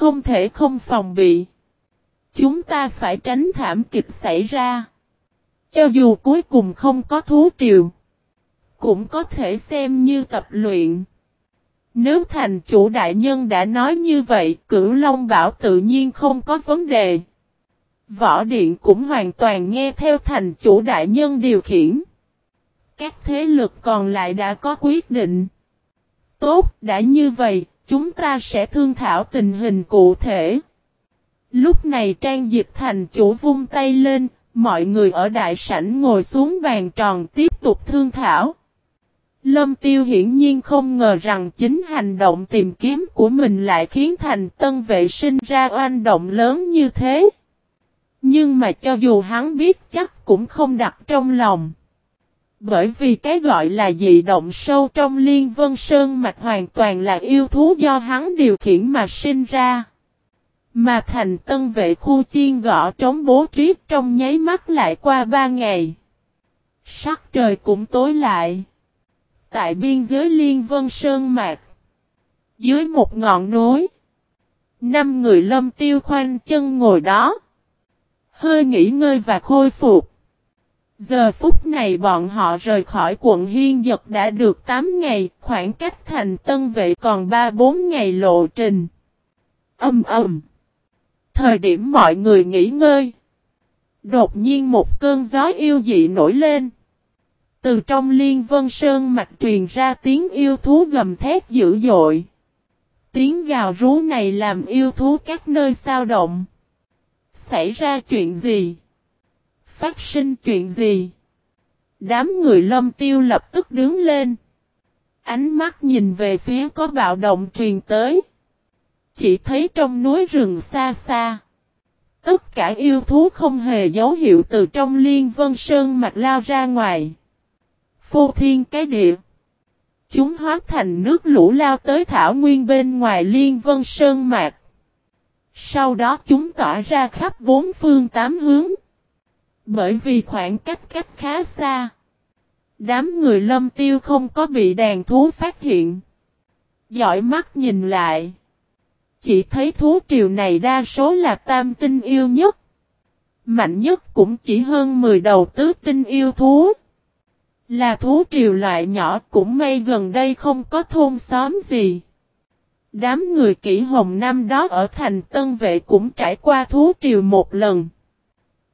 không thể không phòng bị. Chúng ta phải tránh thảm kịch xảy ra. Cho dù cuối cùng không có thú triều, cũng có thể xem như tập luyện. Nếu thành chủ đại nhân đã nói như vậy, cửu Long Bảo tự nhiên không có vấn đề. Võ Điện cũng hoàn toàn nghe theo thành chủ đại nhân điều khiển. Các thế lực còn lại đã có quyết định. Tốt, đã như vậy, chúng ta sẽ thương thảo tình hình cụ thể. Lúc này trang dịch thành chủ vung tay lên, mọi người ở đại sảnh ngồi xuống bàn tròn tiếp tục thương thảo. Lâm Tiêu hiển nhiên không ngờ rằng chính hành động tìm kiếm của mình lại khiến thành tân vệ sinh ra oanh động lớn như thế. Nhưng mà cho dù hắn biết chắc cũng không đặt trong lòng. Bởi vì cái gọi là dị động sâu trong liên vân sơn mạch hoàn toàn là yêu thú do hắn điều khiển mà sinh ra. Mà thành tân vệ khu chiên gõ trống bố trí trong nháy mắt lại qua ba ngày. Sắc trời cũng tối lại. Tại biên giới liên vân sơn mạch. Dưới một ngọn núi. Năm người lâm tiêu khoanh chân ngồi đó. Hơi nghỉ ngơi và khôi phục. Giờ phút này bọn họ rời khỏi quận Hiên Dật đã được 8 ngày, khoảng cách thành tân vệ còn 3-4 ngày lộ trình. Âm ầm. Thời điểm mọi người nghỉ ngơi. Đột nhiên một cơn gió yêu dị nổi lên. Từ trong liên vân sơn mạch truyền ra tiếng yêu thú gầm thét dữ dội. Tiếng gào rú này làm yêu thú các nơi sao động. Xảy ra chuyện gì? Phát sinh chuyện gì? Đám người lâm tiêu lập tức đứng lên. Ánh mắt nhìn về phía có bạo động truyền tới. Chỉ thấy trong núi rừng xa xa. Tất cả yêu thú không hề dấu hiệu từ trong liên vân sơn mạch lao ra ngoài. Phô thiên cái địa. Chúng hóa thành nước lũ lao tới thảo nguyên bên ngoài liên vân sơn mạc. Sau đó chúng tỏa ra khắp bốn phương tám hướng. Bởi vì khoảng cách cách khá xa. Đám người lâm tiêu không có bị đàn thú phát hiện. Giỏi mắt nhìn lại. Chỉ thấy thú triều này đa số là tam tinh yêu nhất. Mạnh nhất cũng chỉ hơn 10 đầu tứ tinh yêu thú. Là thú triều loại nhỏ cũng may gần đây không có thôn xóm gì. Đám người kỹ hồng năm đó ở thành tân vệ cũng trải qua thú triều một lần.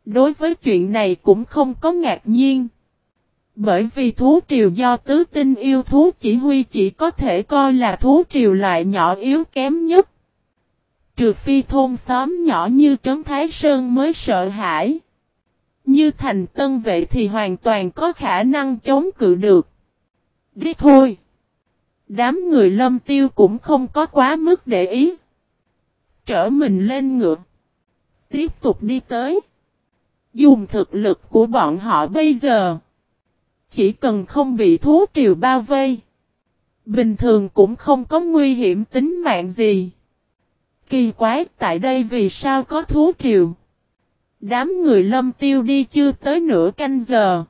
Đối với chuyện này cũng không có ngạc nhiên. Bởi vì thú triều do tứ tinh yêu thú chỉ huy chỉ có thể coi là thú triều loại nhỏ yếu kém nhất. Trừ phi thôn xóm nhỏ như Trấn Thái Sơn mới sợ hãi. Như thành tân vệ thì hoàn toàn có khả năng chống cự được. Đi thôi. Đám người lâm tiêu cũng không có quá mức để ý. Trở mình lên ngựa. Tiếp tục đi tới. Dùng thực lực của bọn họ bây giờ. Chỉ cần không bị thú triều bao vây. Bình thường cũng không có nguy hiểm tính mạng gì. Kỳ quái, tại đây vì sao có thú triều. Đám người lâm tiêu đi chưa tới nửa canh giờ.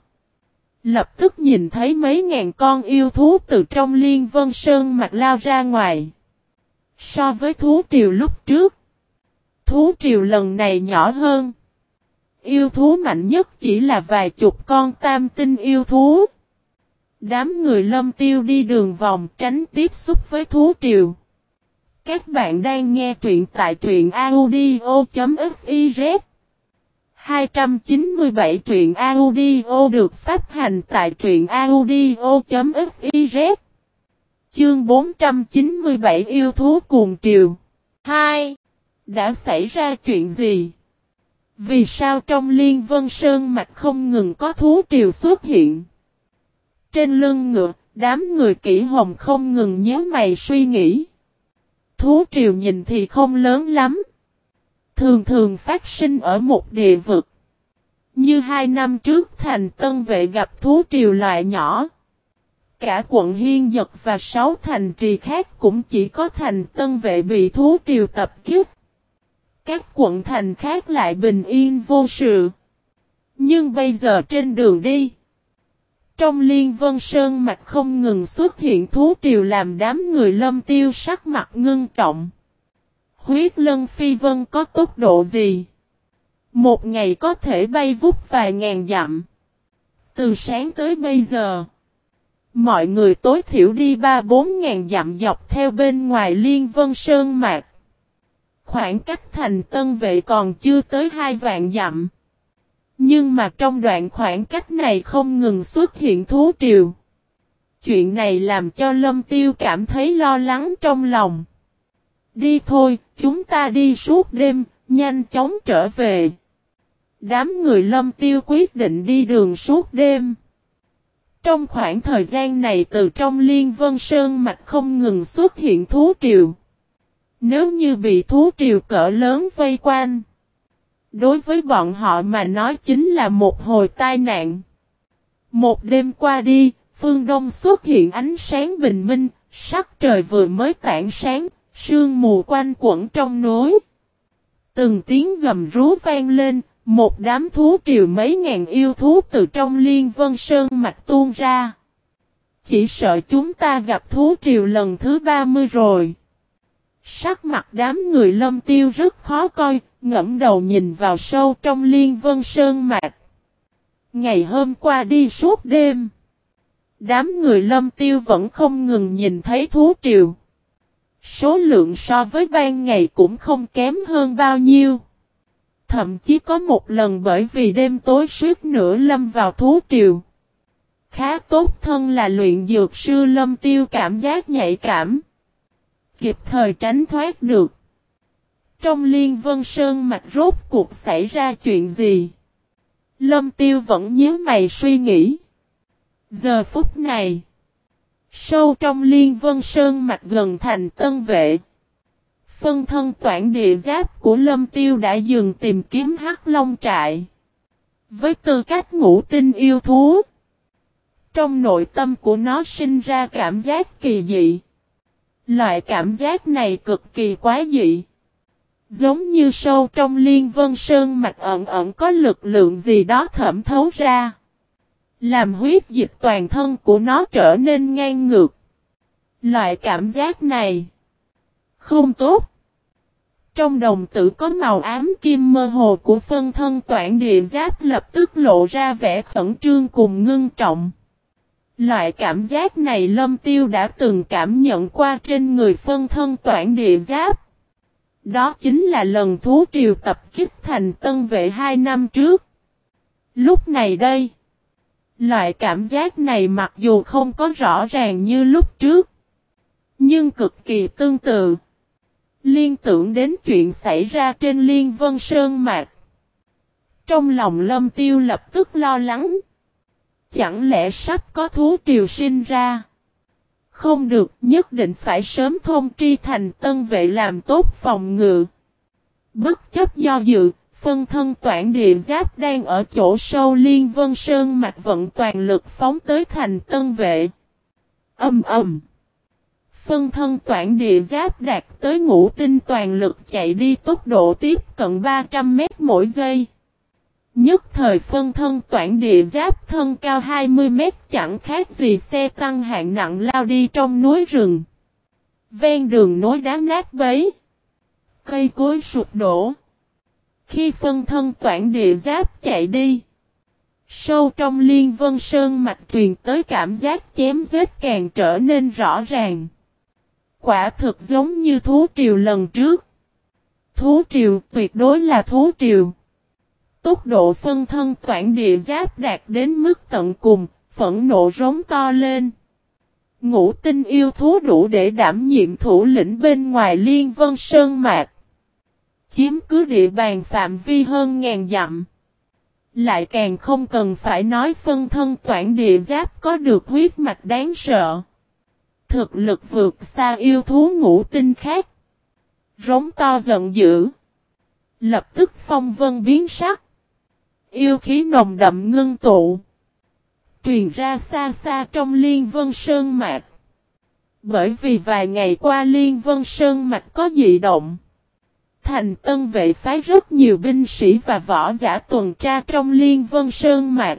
Lập tức nhìn thấy mấy ngàn con yêu thú từ trong liên vân sơn mặt lao ra ngoài. So với thú triều lúc trước. Thú triều lần này nhỏ hơn. Yêu thú mạnh nhất chỉ là vài chục con tam tinh yêu thú. Đám người lâm tiêu đi đường vòng tránh tiếp xúc với thú triều. Các bạn đang nghe truyện tại truyện audio.fiz 297 truyện audio được phát hành tại truyện audio.fiz Chương 497 yêu thú cuồng triều 2. Đã xảy ra chuyện gì? Vì sao trong liên vân sơn mạch không ngừng có thú triều xuất hiện? Trên lưng ngựa, đám người kỹ hồng không ngừng nhớ mày suy nghĩ. Thú triều nhìn thì không lớn lắm. Thường thường phát sinh ở một địa vực. Như hai năm trước thành tân vệ gặp thú triều loại nhỏ. Cả quận Hiên Dật và sáu thành trì khác cũng chỉ có thành tân vệ bị thú triều tập kiếp các quận thành khác lại bình yên vô sự. Nhưng bây giờ trên đường đi. Trong liên vân sơn mạch không ngừng xuất hiện thú triều làm đám người lâm tiêu sắc mặt ngưng trọng. huyết lân phi vân có tốc độ gì? Một ngày có thể bay vút vài ngàn dặm. Từ sáng tới bây giờ, mọi người tối thiểu đi ba bốn ngàn dặm dọc theo bên ngoài liên vân sơn mạc. Khoảng cách thành tân vệ còn chưa tới hai vạn dặm. Nhưng mà trong đoạn khoảng cách này không ngừng xuất hiện thú triều. Chuyện này làm cho Lâm Tiêu cảm thấy lo lắng trong lòng. Đi thôi, chúng ta đi suốt đêm, nhanh chóng trở về. Đám người Lâm Tiêu quyết định đi đường suốt đêm. Trong khoảng thời gian này từ trong Liên Vân Sơn mạch không ngừng xuất hiện thú triều. Nếu như bị thú triều cỡ lớn vây quanh, đối với bọn họ mà nói chính là một hồi tai nạn. Một đêm qua đi, phương đông xuất hiện ánh sáng bình minh, sắc trời vừa mới tản sáng, sương mù quanh quẩn trong núi. Từng tiếng gầm rú vang lên, một đám thú triều mấy ngàn yêu thú từ trong liên vân sơn mạch tuôn ra. Chỉ sợ chúng ta gặp thú triều lần thứ 30 rồi. Sắc mặt đám người lâm tiêu rất khó coi, ngẫm đầu nhìn vào sâu trong liên vân sơn mạc. Ngày hôm qua đi suốt đêm. Đám người lâm tiêu vẫn không ngừng nhìn thấy thú triều. Số lượng so với ban ngày cũng không kém hơn bao nhiêu. Thậm chí có một lần bởi vì đêm tối suốt nửa lâm vào thú triều. Khá tốt thân là luyện dược sư lâm tiêu cảm giác nhạy cảm. Kịp thời tránh thoát được. Trong liên vân sơn mạch rốt cuộc xảy ra chuyện gì? Lâm tiêu vẫn nhớ mày suy nghĩ. Giờ phút này. Sâu trong liên vân sơn mạch gần thành tân vệ. Phân thân toản địa giáp của lâm tiêu đã dừng tìm kiếm hắc long trại. Với tư cách ngũ tinh yêu thú. Trong nội tâm của nó sinh ra cảm giác kỳ dị. Loại cảm giác này cực kỳ quá dị. Giống như sâu trong liên vân sơn mạch ẩn ẩn có lực lượng gì đó thẩm thấu ra. Làm huyết dịch toàn thân của nó trở nên ngang ngược. Loại cảm giác này không tốt. Trong đồng tử có màu ám kim mơ hồ của phân thân toản địa giáp lập tức lộ ra vẻ khẩn trương cùng ngưng trọng. Loại cảm giác này lâm tiêu đã từng cảm nhận qua trên người phân thân toản địa giáp. Đó chính là lần thú triều tập kích thành tân vệ hai năm trước. Lúc này đây, loại cảm giác này mặc dù không có rõ ràng như lúc trước, nhưng cực kỳ tương tự. Liên tưởng đến chuyện xảy ra trên Liên Vân Sơn Mạc. Trong lòng lâm tiêu lập tức lo lắng. Chẳng lẽ sắp có thú triều sinh ra? Không được, nhất định phải sớm thông tri thành tân vệ làm tốt phòng ngự. Bất chấp do dự, phân thân toản địa giáp đang ở chỗ sâu liên vân sơn mạch vận toàn lực phóng tới thành tân vệ. Âm ầm. Phân thân toản địa giáp đạt tới ngũ tinh toàn lực chạy đi tốc độ tiếp cận 300 mét mỗi giây. Nhất thời phân thân toản địa giáp thân cao 20 mét, chẳng khác gì xe tăng hạng nặng lao đi trong núi rừng. Ven đường nối đá nát bấy. Cây cối sụp đổ. Khi phân thân toản địa giáp chạy đi. Sâu trong liên vân sơn mạch truyền tới cảm giác chém giết càng trở nên rõ ràng. Quả thực giống như thú triều lần trước. Thú triều tuyệt đối là thú triều. Tốc độ phân thân toản địa giáp đạt đến mức tận cùng, phẫn nộ rống to lên. Ngũ tinh yêu thú đủ để đảm nhiệm thủ lĩnh bên ngoài liên vân sơn mạc. Chiếm cứ địa bàn phạm vi hơn ngàn dặm. Lại càng không cần phải nói phân thân toản địa giáp có được huyết mạch đáng sợ. Thực lực vượt xa yêu thú ngũ tinh khác. Rống to giận dữ. Lập tức phong vân biến sắc. Yêu khí nồng đậm ngưng tụ. Truyền ra xa xa trong liên vân sơn mạch. Bởi vì vài ngày qua liên vân sơn mạch có dị động. Thành tân vệ phái rất nhiều binh sĩ và võ giả tuần tra trong liên vân sơn mạch.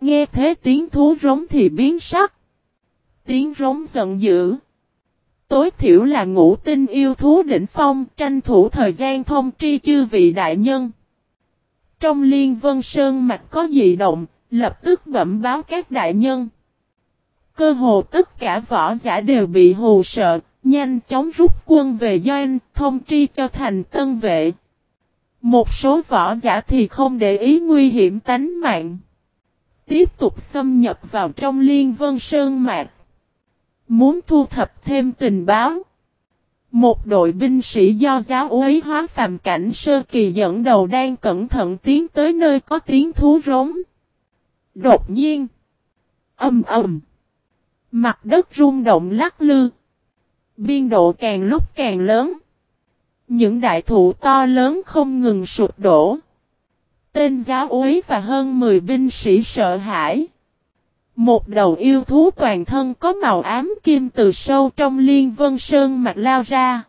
Nghe thế tiếng thú rống thì biến sắc. Tiếng rống giận dữ. Tối thiểu là ngũ tinh yêu thú đỉnh phong, tranh thủ thời gian thông tri chư vị đại nhân. Trong liên vân sơn mặt có dị động, lập tức bẩm báo các đại nhân. Cơ hồ tất cả võ giả đều bị hù sợ, nhanh chóng rút quân về doanh, thông tri cho thành tân vệ. Một số võ giả thì không để ý nguy hiểm tánh mạng. Tiếp tục xâm nhập vào trong liên vân sơn mạc. Muốn thu thập thêm tình báo. Một đội binh sĩ do giáo uế hóa phàm cảnh sơ kỳ dẫn đầu đang cẩn thận tiến tới nơi có tiếng thú rống. Đột nhiên. Âm ầm. Mặt đất rung động lắc lư. Biên độ càng lúc càng lớn. Những đại thụ to lớn không ngừng sụp đổ. Tên giáo úy và hơn 10 binh sĩ sợ hãi. Một đầu yêu thú toàn thân có màu ám kim từ sâu trong liên vân sơn mặt lao ra.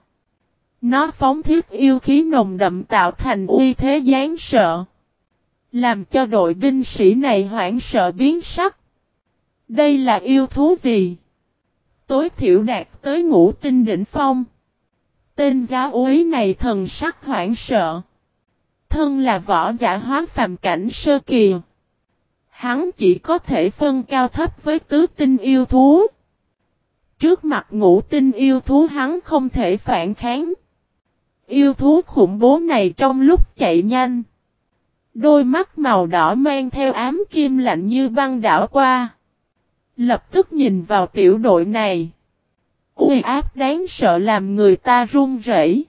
Nó phóng thiết yêu khí nồng đậm tạo thành uy thế gián sợ. Làm cho đội binh sĩ này hoảng sợ biến sắc. Đây là yêu thú gì? Tối thiểu đạt tới ngũ tinh đỉnh phong. Tên giáo úy này thần sắc hoảng sợ. Thân là võ giả hóa phàm cảnh sơ kỳ. Hắn chỉ có thể phân cao thấp với tứ tinh yêu thú. Trước mặt ngũ tinh yêu thú hắn không thể phản kháng. Yêu thú khủng bố này trong lúc chạy nhanh. Đôi mắt màu đỏ mang theo ám kim lạnh như băng đảo qua. Lập tức nhìn vào tiểu đội này. Uy áp đáng sợ làm người ta run rẩy.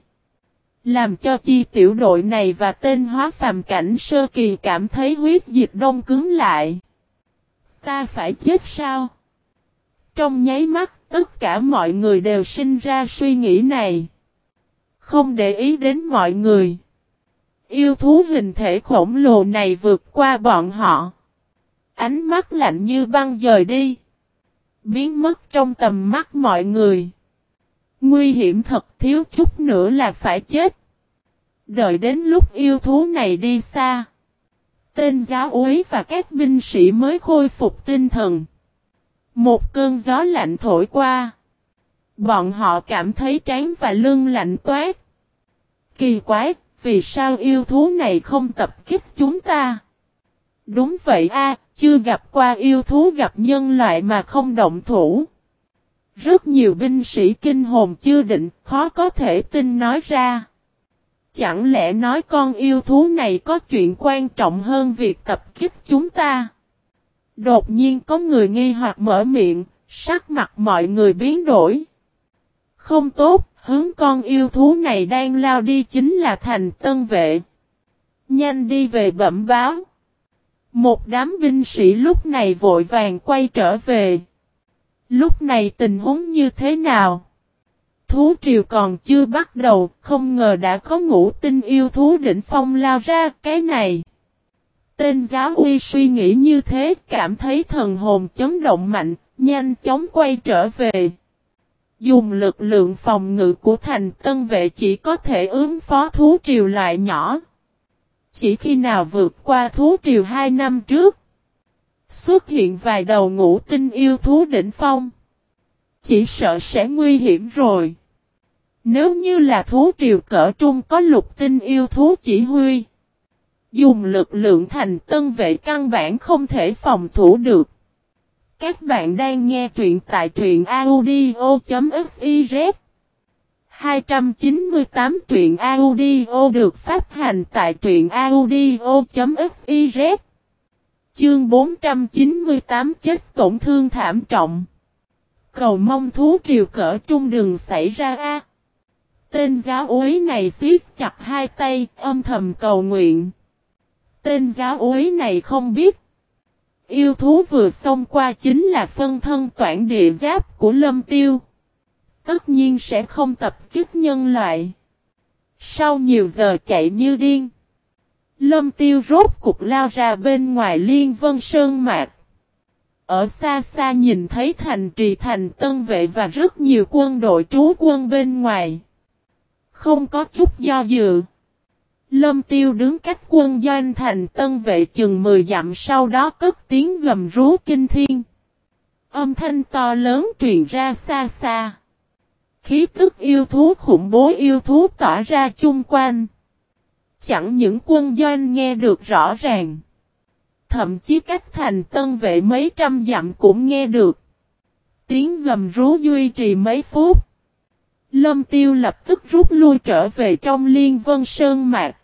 Làm cho chi tiểu đội này và tên hóa phàm cảnh sơ kỳ cảm thấy huyết dịch đông cứng lại. Ta phải chết sao? Trong nháy mắt, tất cả mọi người đều sinh ra suy nghĩ này. Không để ý đến mọi người. Yêu thú hình thể khổng lồ này vượt qua bọn họ. Ánh mắt lạnh như băng dời đi. Biến mất trong tầm mắt mọi người. Nguy hiểm thật thiếu chút nữa là phải chết. Đợi đến lúc yêu thú này đi xa. Tên giáo úy và các binh sĩ mới khôi phục tinh thần. Một cơn gió lạnh thổi qua. Bọn họ cảm thấy trán và lưng lạnh toát. Kỳ quái, vì sao yêu thú này không tập kích chúng ta? Đúng vậy a, chưa gặp qua yêu thú gặp nhân loại mà không động thủ. Rất nhiều binh sĩ kinh hồn chưa định, khó có thể tin nói ra. Chẳng lẽ nói con yêu thú này có chuyện quan trọng hơn việc tập kích chúng ta? Đột nhiên có người nghi hoặc mở miệng, sắc mặt mọi người biến đổi. Không tốt, hướng con yêu thú này đang lao đi chính là thành tân vệ. Nhanh đi về bẩm báo. Một đám binh sĩ lúc này vội vàng quay trở về. Lúc này tình huống như thế nào? Thú triều còn chưa bắt đầu, không ngờ đã có ngũ tinh yêu thú đỉnh phong lao ra cái này. Tên giáo uy suy nghĩ như thế, cảm thấy thần hồn chấn động mạnh, nhanh chóng quay trở về. Dùng lực lượng phòng ngự của thành tân vệ chỉ có thể ứng phó thú triều loại nhỏ. Chỉ khi nào vượt qua thú triều hai năm trước, xuất hiện vài đầu ngũ tinh yêu thú đỉnh phong. Chỉ sợ sẽ nguy hiểm rồi. Nếu như là thú triều cỡ trung có lục tinh yêu thú chỉ huy. Dùng lực lượng thành tân vệ căn bản không thể phòng thủ được. Các bạn đang nghe truyện tại truyện audio.fiz 298 truyện audio được phát hành tại truyện audio.fiz Chương 498 chết tổn thương thảm trọng Cầu mong thú triều cỡ trung đường xảy ra a Tên giáo úy này siết chặt hai tay, âm thầm cầu nguyện. Tên giáo úy này không biết. Yêu thú vừa xông qua chính là phân thân toản địa giáp của lâm tiêu. Tất nhiên sẽ không tập kích nhân loại. Sau nhiều giờ chạy như điên. Lâm tiêu rốt cục lao ra bên ngoài liên vân sơn mạc. Ở xa xa nhìn thấy thành trì thành tân vệ và rất nhiều quân đội trú quân bên ngoài. Không có chút do dự. Lâm tiêu đứng cách quân doanh thành tân vệ chừng 10 dặm sau đó cất tiếng gầm rú kinh thiên. Âm thanh to lớn truyền ra xa xa. Khí tức yêu thú khủng bố yêu thú tỏa ra chung quanh. Chẳng những quân doanh nghe được rõ ràng. Thậm chí cách thành tân vệ mấy trăm dặm cũng nghe được. Tiếng gầm rú duy trì mấy phút. Lâm tiêu lập tức rút lui trở về trong liên vân sơn mạc.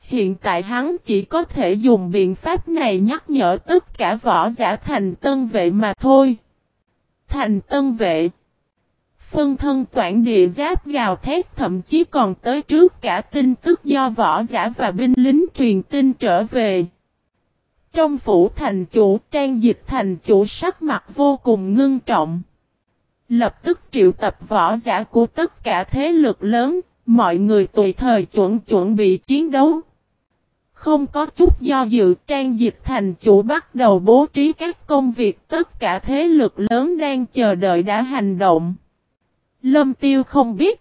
Hiện tại hắn chỉ có thể dùng biện pháp này nhắc nhở tất cả võ giả thành tân vệ mà thôi. Thành tân vệ. Phân thân toản địa giáp gào thét thậm chí còn tới trước cả tin tức do võ giả và binh lính truyền tin trở về. Trong phủ thành chủ trang dịch thành chủ sắc mặt vô cùng ngưng trọng. Lập tức triệu tập võ giả của tất cả thế lực lớn, mọi người tùy thời chuẩn chuẩn bị chiến đấu. Không có chút do dự trang dịch thành chủ bắt đầu bố trí các công việc tất cả thế lực lớn đang chờ đợi đã hành động. Lâm Tiêu không biết.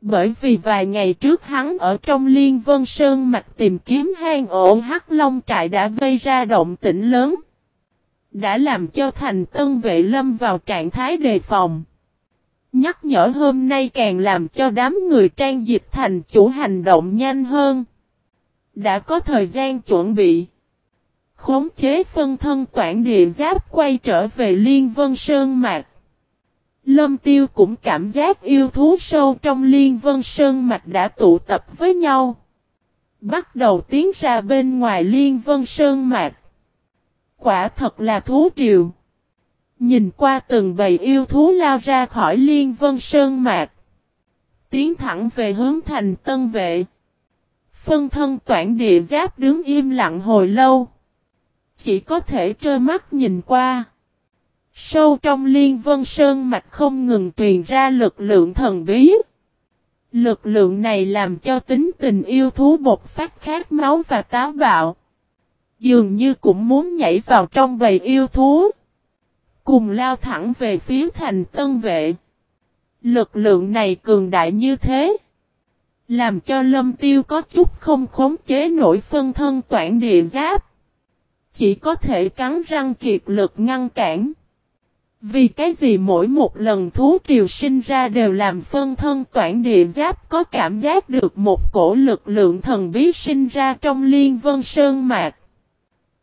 Bởi vì vài ngày trước hắn ở trong Liên Vân Sơn mạch tìm kiếm hang ổ Hắc Long trại đã gây ra động tĩnh lớn. Đã làm cho thành tân vệ lâm vào trạng thái đề phòng. Nhắc nhở hôm nay càng làm cho đám người trang dịch thành chủ hành động nhanh hơn. Đã có thời gian chuẩn bị. Khống chế phân thân toản địa giáp quay trở về Liên Vân Sơn Mạc. Lâm Tiêu cũng cảm giác yêu thú sâu trong Liên Vân Sơn Mạch đã tụ tập với nhau. Bắt đầu tiến ra bên ngoài Liên Vân Sơn Mạch. Quả thật là thú triều. Nhìn qua từng bầy yêu thú lao ra khỏi Liên Vân Sơn Mạch. Tiến thẳng về hướng thành Tân Vệ. Phân thân toản địa giáp đứng im lặng hồi lâu. Chỉ có thể trơ mắt nhìn qua. Sâu trong liên vân sơn mạch không ngừng truyền ra lực lượng thần bí. Lực lượng này làm cho tính tình yêu thú bột phát khát máu và táo bạo. Dường như cũng muốn nhảy vào trong bầy yêu thú. Cùng lao thẳng về phía thành tân vệ. Lực lượng này cường đại như thế. Làm cho lâm tiêu có chút không khống chế nổi phân thân toản địa giáp. Chỉ có thể cắn răng kiệt lực ngăn cản. Vì cái gì mỗi một lần thú triều sinh ra đều làm phân thân toản địa giáp có cảm giác được một cổ lực lượng thần bí sinh ra trong liên vân sơn mạc.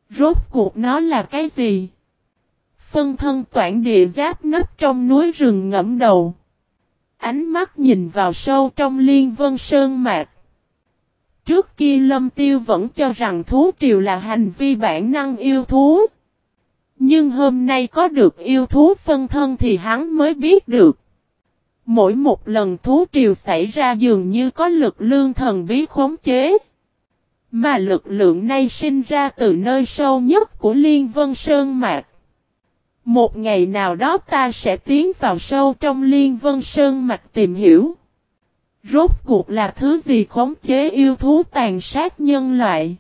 Rốt cuộc nó là cái gì? Phân thân toản địa giáp nấp trong núi rừng ngẫm đầu. Ánh mắt nhìn vào sâu trong liên vân sơn mạc. Trước kia lâm tiêu vẫn cho rằng thú triều là hành vi bản năng yêu thú. Nhưng hôm nay có được yêu thú phân thân thì hắn mới biết được. Mỗi một lần thú triều xảy ra dường như có lực lương thần bí khống chế. Mà lực lượng này sinh ra từ nơi sâu nhất của Liên Vân Sơn Mạc. Một ngày nào đó ta sẽ tiến vào sâu trong Liên Vân Sơn Mạch tìm hiểu. Rốt cuộc là thứ gì khống chế yêu thú tàn sát nhân loại.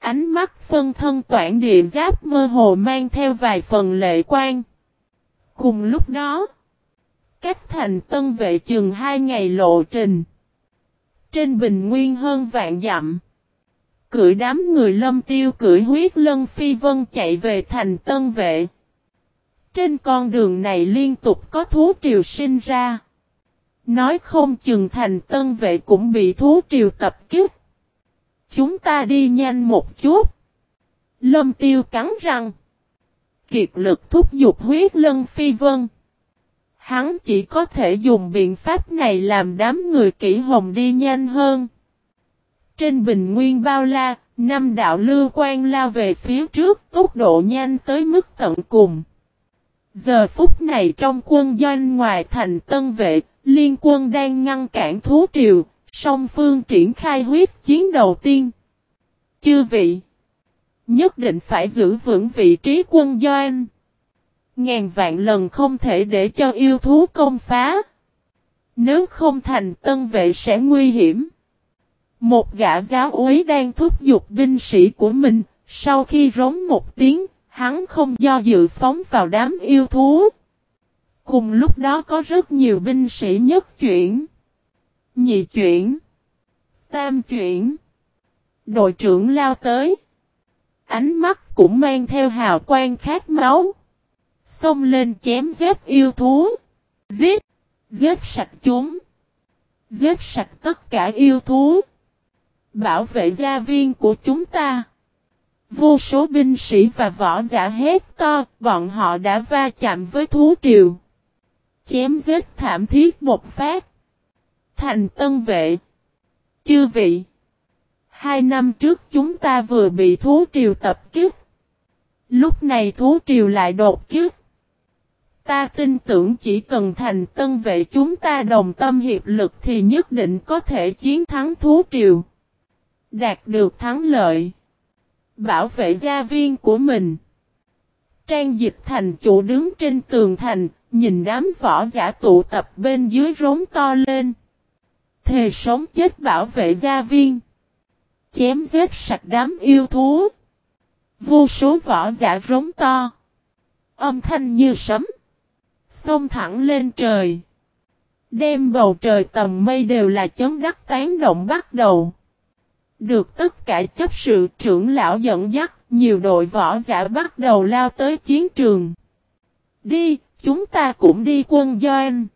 Ánh mắt phân thân toản địa giáp mơ hồ mang theo vài phần lệ quan. Cùng lúc đó, cách thành tân vệ chừng hai ngày lộ trình. Trên bình nguyên hơn vạn dặm. Cưỡi đám người lâm tiêu cưỡi huyết lân phi vân chạy về thành tân vệ. Trên con đường này liên tục có thú triều sinh ra. Nói không chừng thành tân vệ cũng bị thú triều tập kích. Chúng ta đi nhanh một chút. Lâm tiêu cắn răng. Kiệt lực thúc giục huyết lân phi vân. Hắn chỉ có thể dùng biện pháp này làm đám người kỹ hồng đi nhanh hơn. Trên bình nguyên bao la, năm đạo lưu quan lao về phía trước tốc độ nhanh tới mức tận cùng. Giờ phút này trong quân doanh ngoài thành tân vệ, liên quân đang ngăn cản thú triều, song phương triển khai huyết chiến đầu tiên. Chư vị, nhất định phải giữ vững vị trí quân doanh. Ngàn vạn lần không thể để cho yêu thú công phá. Nếu không thành tân vệ sẽ nguy hiểm. Một gã giáo úy đang thúc giục binh sĩ của mình, sau khi rống một tiếng, hắn không do dự phóng vào đám yêu thú. Cùng lúc đó có rất nhiều binh sĩ nhất chuyển, nhị chuyển, tam chuyển. Đội trưởng lao tới. Ánh mắt cũng mang theo hào quang khát máu. Xông lên chém giết yêu thú. Giết! Giết sạch chúng. Giết sạch tất cả yêu thú. Bảo vệ gia viên của chúng ta. Vô số binh sĩ và võ giả hét to, bọn họ đã va chạm với thú triều. Chém giết thảm thiết một phát. Thành tân vệ. Chư vị. Hai năm trước chúng ta vừa bị thú triều tập kích. Lúc này thú triều lại đột kích. Ta tin tưởng chỉ cần thành tân vệ chúng ta đồng tâm hiệp lực thì nhất định có thể chiến thắng thú triều. Đạt được thắng lợi. Bảo vệ gia viên của mình. Trang dịch thành chủ đứng trên tường thành, nhìn đám võ giả tụ tập bên dưới rống to lên. Thề sống chết bảo vệ gia viên. Chém giết sạch đám yêu thú. Vô số võ giả rống to. Âm thanh như sấm. Xông thẳng lên trời. Đem bầu trời tầm mây đều là chấm đắc tán động bắt đầu. Được tất cả chấp sự trưởng lão dẫn dắt, nhiều đội võ giả bắt đầu lao tới chiến trường. Đi, chúng ta cũng đi quân doanh.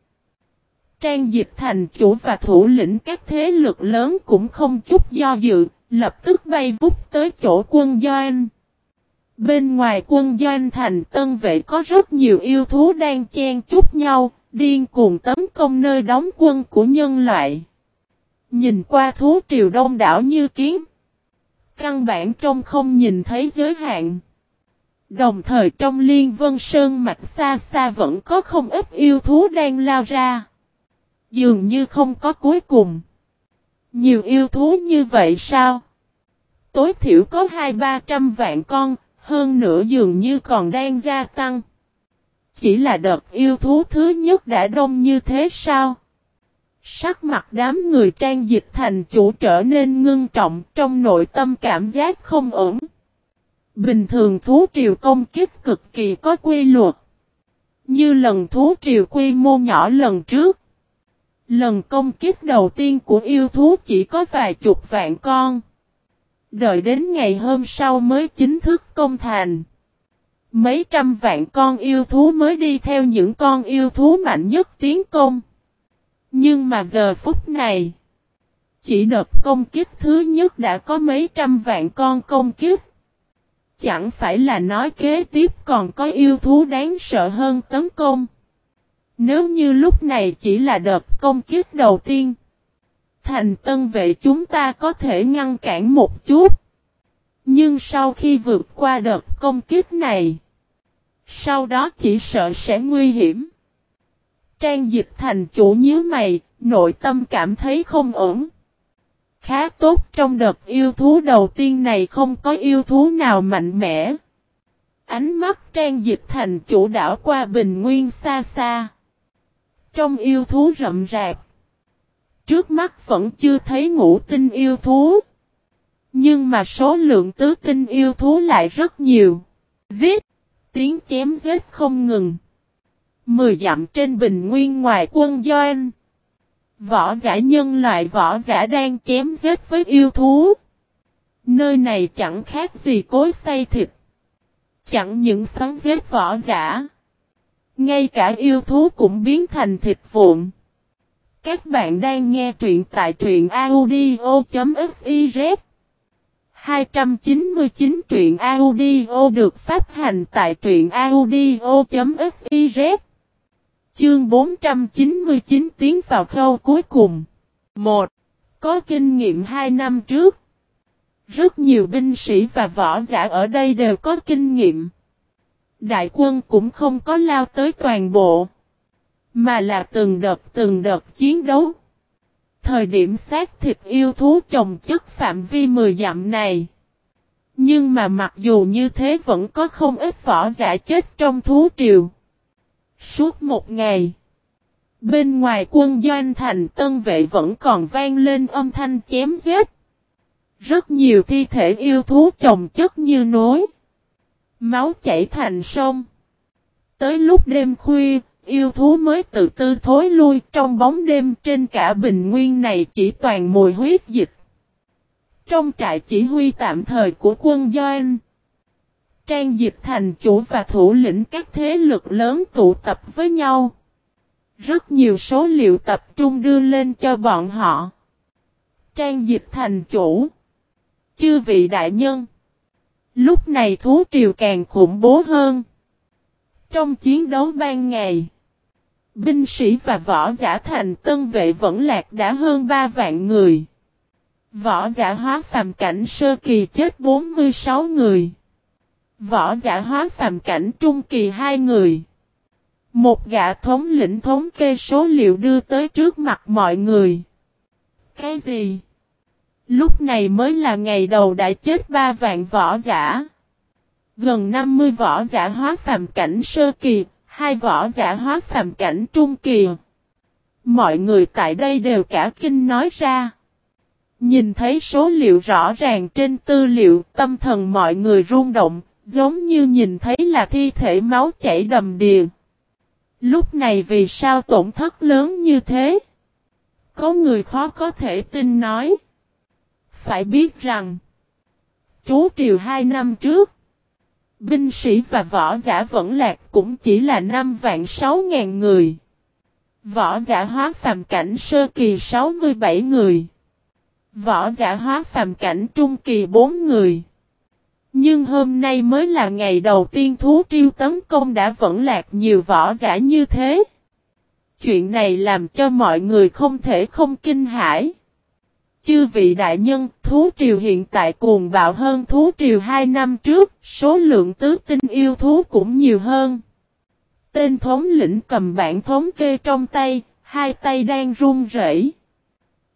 Trang dịch thành chủ và thủ lĩnh các thế lực lớn cũng không chút do dự, lập tức bay vút tới chỗ quân doanh. Bên ngoài quân doanh thành tân vệ có rất nhiều yêu thú đang chen chúc nhau, điên cuồng tấn công nơi đóng quân của nhân loại. Nhìn qua thú triều đông đảo như kiến. Căn bản trong không nhìn thấy giới hạn. Đồng thời trong liên vân sơn mạch xa xa vẫn có không ít yêu thú đang lao ra. Dường như không có cuối cùng. Nhiều yêu thú như vậy sao? Tối thiểu có hai ba trăm vạn con, hơn nữa dường như còn đang gia tăng. Chỉ là đợt yêu thú thứ nhất đã đông như thế sao? Sắc mặt đám người trang dịch thành chủ trở nên ngưng trọng trong nội tâm cảm giác không ổn. Bình thường thú triều công kích cực kỳ có quy luật. Như lần thú triều quy mô nhỏ lần trước. Lần công kích đầu tiên của yêu thú chỉ có vài chục vạn con. Đợi đến ngày hôm sau mới chính thức công thành. Mấy trăm vạn con yêu thú mới đi theo những con yêu thú mạnh nhất tiến công. Nhưng mà giờ phút này, chỉ đợt công kích thứ nhất đã có mấy trăm vạn con công kích. Chẳng phải là nói kế tiếp còn có yêu thú đáng sợ hơn tấn công. Nếu như lúc này chỉ là đợt công kích đầu tiên, thành tân vệ chúng ta có thể ngăn cản một chút. Nhưng sau khi vượt qua đợt công kích này, sau đó chỉ sợ sẽ nguy hiểm. Trang dịch thành chủ nhíu mày, nội tâm cảm thấy không ổn. Khá tốt trong đợt yêu thú đầu tiên này không có yêu thú nào mạnh mẽ. Ánh mắt trang dịch thành chủ đảo qua bình nguyên xa xa. Trong yêu thú rậm rạp. Trước mắt vẫn chưa thấy ngũ tinh yêu thú. Nhưng mà số lượng tứ tinh yêu thú lại rất nhiều. Giết! Tiếng chém giết không ngừng. Mười dặm trên bình nguyên ngoài quân doanh. Võ giả nhân loại võ giả đang chém giết với yêu thú. Nơi này chẳng khác gì cối xay thịt. Chẳng những sắn giết võ giả. Ngay cả yêu thú cũng biến thành thịt vụn. Các bạn đang nghe truyện tại truyện audio.fiz 299 truyện audio được phát hành tại truyện audio.fiz Chương 499 tiến vào khâu cuối cùng 1. Có kinh nghiệm 2 năm trước Rất nhiều binh sĩ và võ giả ở đây đều có kinh nghiệm Đại quân cũng không có lao tới toàn bộ, Mà là từng đợt từng đợt chiến đấu Thời điểm xác thịt yêu thú chồng chất phạm vi 10 dặm này. Nhưng mà mặc dù như thế vẫn có không ít võ giả chết trong thú triều. Suốt một ngày. Bên ngoài quân doanh thành tân vệ vẫn còn vang lên âm thanh chém giết. Rất nhiều thi thể yêu thú chồng chất như nối. Máu chảy thành sông. Tới lúc đêm khuya, Yêu thú mới tự tư thối lui trong bóng đêm trên cả bình nguyên này chỉ toàn mùi huyết dịch. Trong trại chỉ huy tạm thời của quân Doan, Trang dịch thành chủ và thủ lĩnh các thế lực lớn tụ tập với nhau. Rất nhiều số liệu tập trung đưa lên cho bọn họ. Trang dịch thành chủ. Chư vị đại nhân. Lúc này thú triều càng khủng bố hơn. Trong chiến đấu ban ngày. Binh sĩ và võ giả thành tân vệ vẫn lạc đã hơn 3 vạn người. Võ giả hóa phàm cảnh sơ kỳ chết 46 người. Võ giả hóa phàm cảnh trung kỳ 2 người. Một gã thống lĩnh thống kê số liệu đưa tới trước mặt mọi người. Cái gì? Lúc này mới là ngày đầu đã chết ba vạn võ giả. Gần 50 võ giả hóa phàm cảnh sơ kỳ, hai võ giả hóa phàm cảnh trung kỳ. Mọi người tại đây đều cả kinh nói ra. Nhìn thấy số liệu rõ ràng trên tư liệu, tâm thần mọi người rung động, giống như nhìn thấy là thi thể máu chảy đầm đìa. Lúc này vì sao tổn thất lớn như thế? Có người khó có thể tin nói. Phải biết rằng, chú triều hai năm trước, binh sĩ và võ giả vẫn lạc cũng chỉ là 5 vạn 6 ngàn người. Võ giả hóa phàm cảnh sơ kỳ 67 người. Võ giả hóa phàm cảnh trung kỳ 4 người. Nhưng hôm nay mới là ngày đầu tiên thú triêu tấn công đã vẫn lạc nhiều võ giả như thế. Chuyện này làm cho mọi người không thể không kinh hãi. Chư vị đại nhân, thú triều hiện tại cuồng bạo hơn thú triều 2 năm trước, số lượng tứ tinh yêu thú cũng nhiều hơn. Tên thống lĩnh cầm bản thống kê trong tay, hai tay đang run rẩy.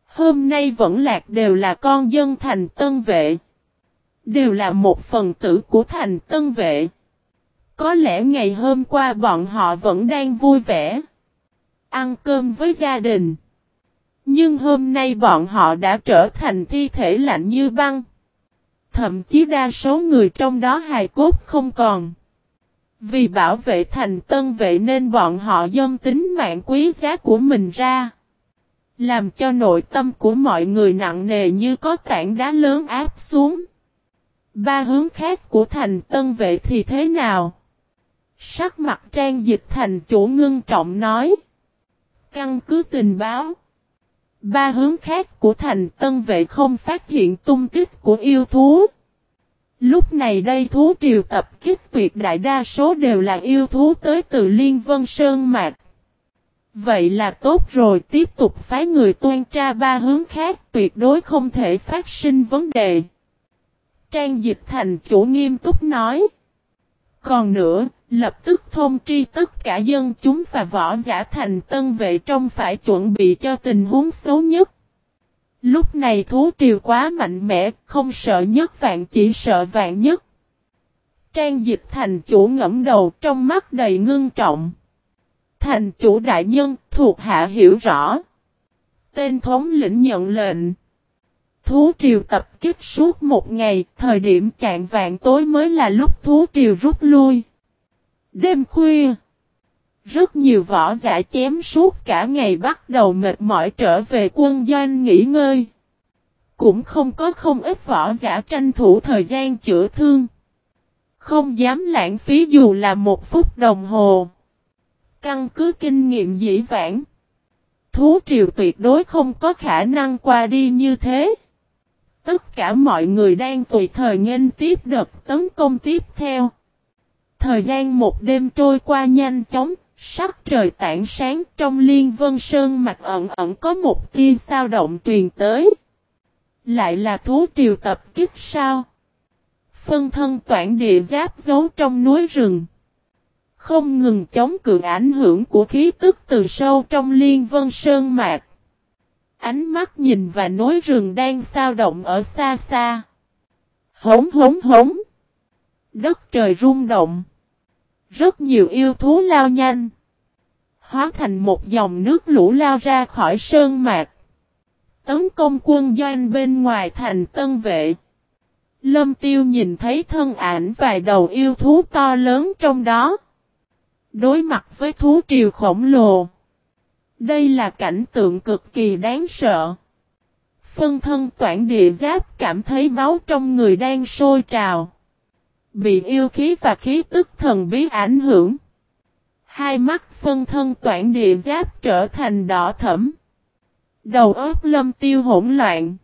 Hôm nay vẫn lạc đều là con dân thành tân vệ. Đều là một phần tử của thành tân vệ. Có lẽ ngày hôm qua bọn họ vẫn đang vui vẻ. Ăn cơm với gia đình. Nhưng hôm nay bọn họ đã trở thành thi thể lạnh như băng. Thậm chí đa số người trong đó hài cốt không còn. Vì bảo vệ thành tân vệ nên bọn họ dâm tính mạng quý giá của mình ra. Làm cho nội tâm của mọi người nặng nề như có tảng đá lớn áp xuống. Ba hướng khác của thành tân vệ thì thế nào? Sắc mặt trang dịch thành chủ ngưng trọng nói. Căn cứ tình báo. Ba hướng khác của thành tân vệ không phát hiện tung tích của yêu thú. Lúc này đây thú triều tập kích tuyệt đại đa số đều là yêu thú tới từ Liên Vân Sơn Mạc. Vậy là tốt rồi tiếp tục phái người tuân tra ba hướng khác tuyệt đối không thể phát sinh vấn đề. Trang dịch thành chủ nghiêm túc nói. Còn nữa, lập tức thông tri tất cả dân chúng và võ giả thành tân vệ trong phải chuẩn bị cho tình huống xấu nhất. Lúc này thú triều quá mạnh mẽ, không sợ nhất vạn chỉ sợ vạn nhất. Trang dịch thành chủ ngẫm đầu trong mắt đầy ngưng trọng. Thành chủ đại nhân thuộc hạ hiểu rõ. Tên thống lĩnh nhận lệnh. Thú triều tập kích suốt một ngày, thời điểm chạng vạn tối mới là lúc thú triều rút lui. Đêm khuya, rất nhiều võ giả chém suốt cả ngày bắt đầu mệt mỏi trở về quân doanh nghỉ ngơi. Cũng không có không ít võ giả tranh thủ thời gian chữa thương. Không dám lãng phí dù là một phút đồng hồ. Căn cứ kinh nghiệm dĩ vãng. Thú triều tuyệt đối không có khả năng qua đi như thế. Tất cả mọi người đang tùy thời nghênh tiếp đợt tấn công tiếp theo. Thời gian một đêm trôi qua nhanh chóng, sắc trời tảng sáng trong liên vân sơn mặt ẩn ẩn có một tia sao động truyền tới. Lại là thú triều tập kích sao? Phân thân toản địa giáp giấu trong núi rừng. Không ngừng chống cự ảnh hưởng của khí tức từ sâu trong liên vân sơn mạc. Ánh mắt nhìn và núi rừng đang sao động ở xa xa. Hống hống hống. Đất trời rung động. Rất nhiều yêu thú lao nhanh. Hóa thành một dòng nước lũ lao ra khỏi sơn mạc. Tấn công quân doanh bên ngoài thành tân vệ. Lâm tiêu nhìn thấy thân ảnh vài đầu yêu thú to lớn trong đó. Đối mặt với thú triều khổng lồ. Đây là cảnh tượng cực kỳ đáng sợ. Phân thân toản địa giáp cảm thấy máu trong người đang sôi trào. Bị yêu khí và khí tức thần bí ảnh hưởng. Hai mắt phân thân toản địa giáp trở thành đỏ thẫm. Đầu óc lâm tiêu hỗn loạn.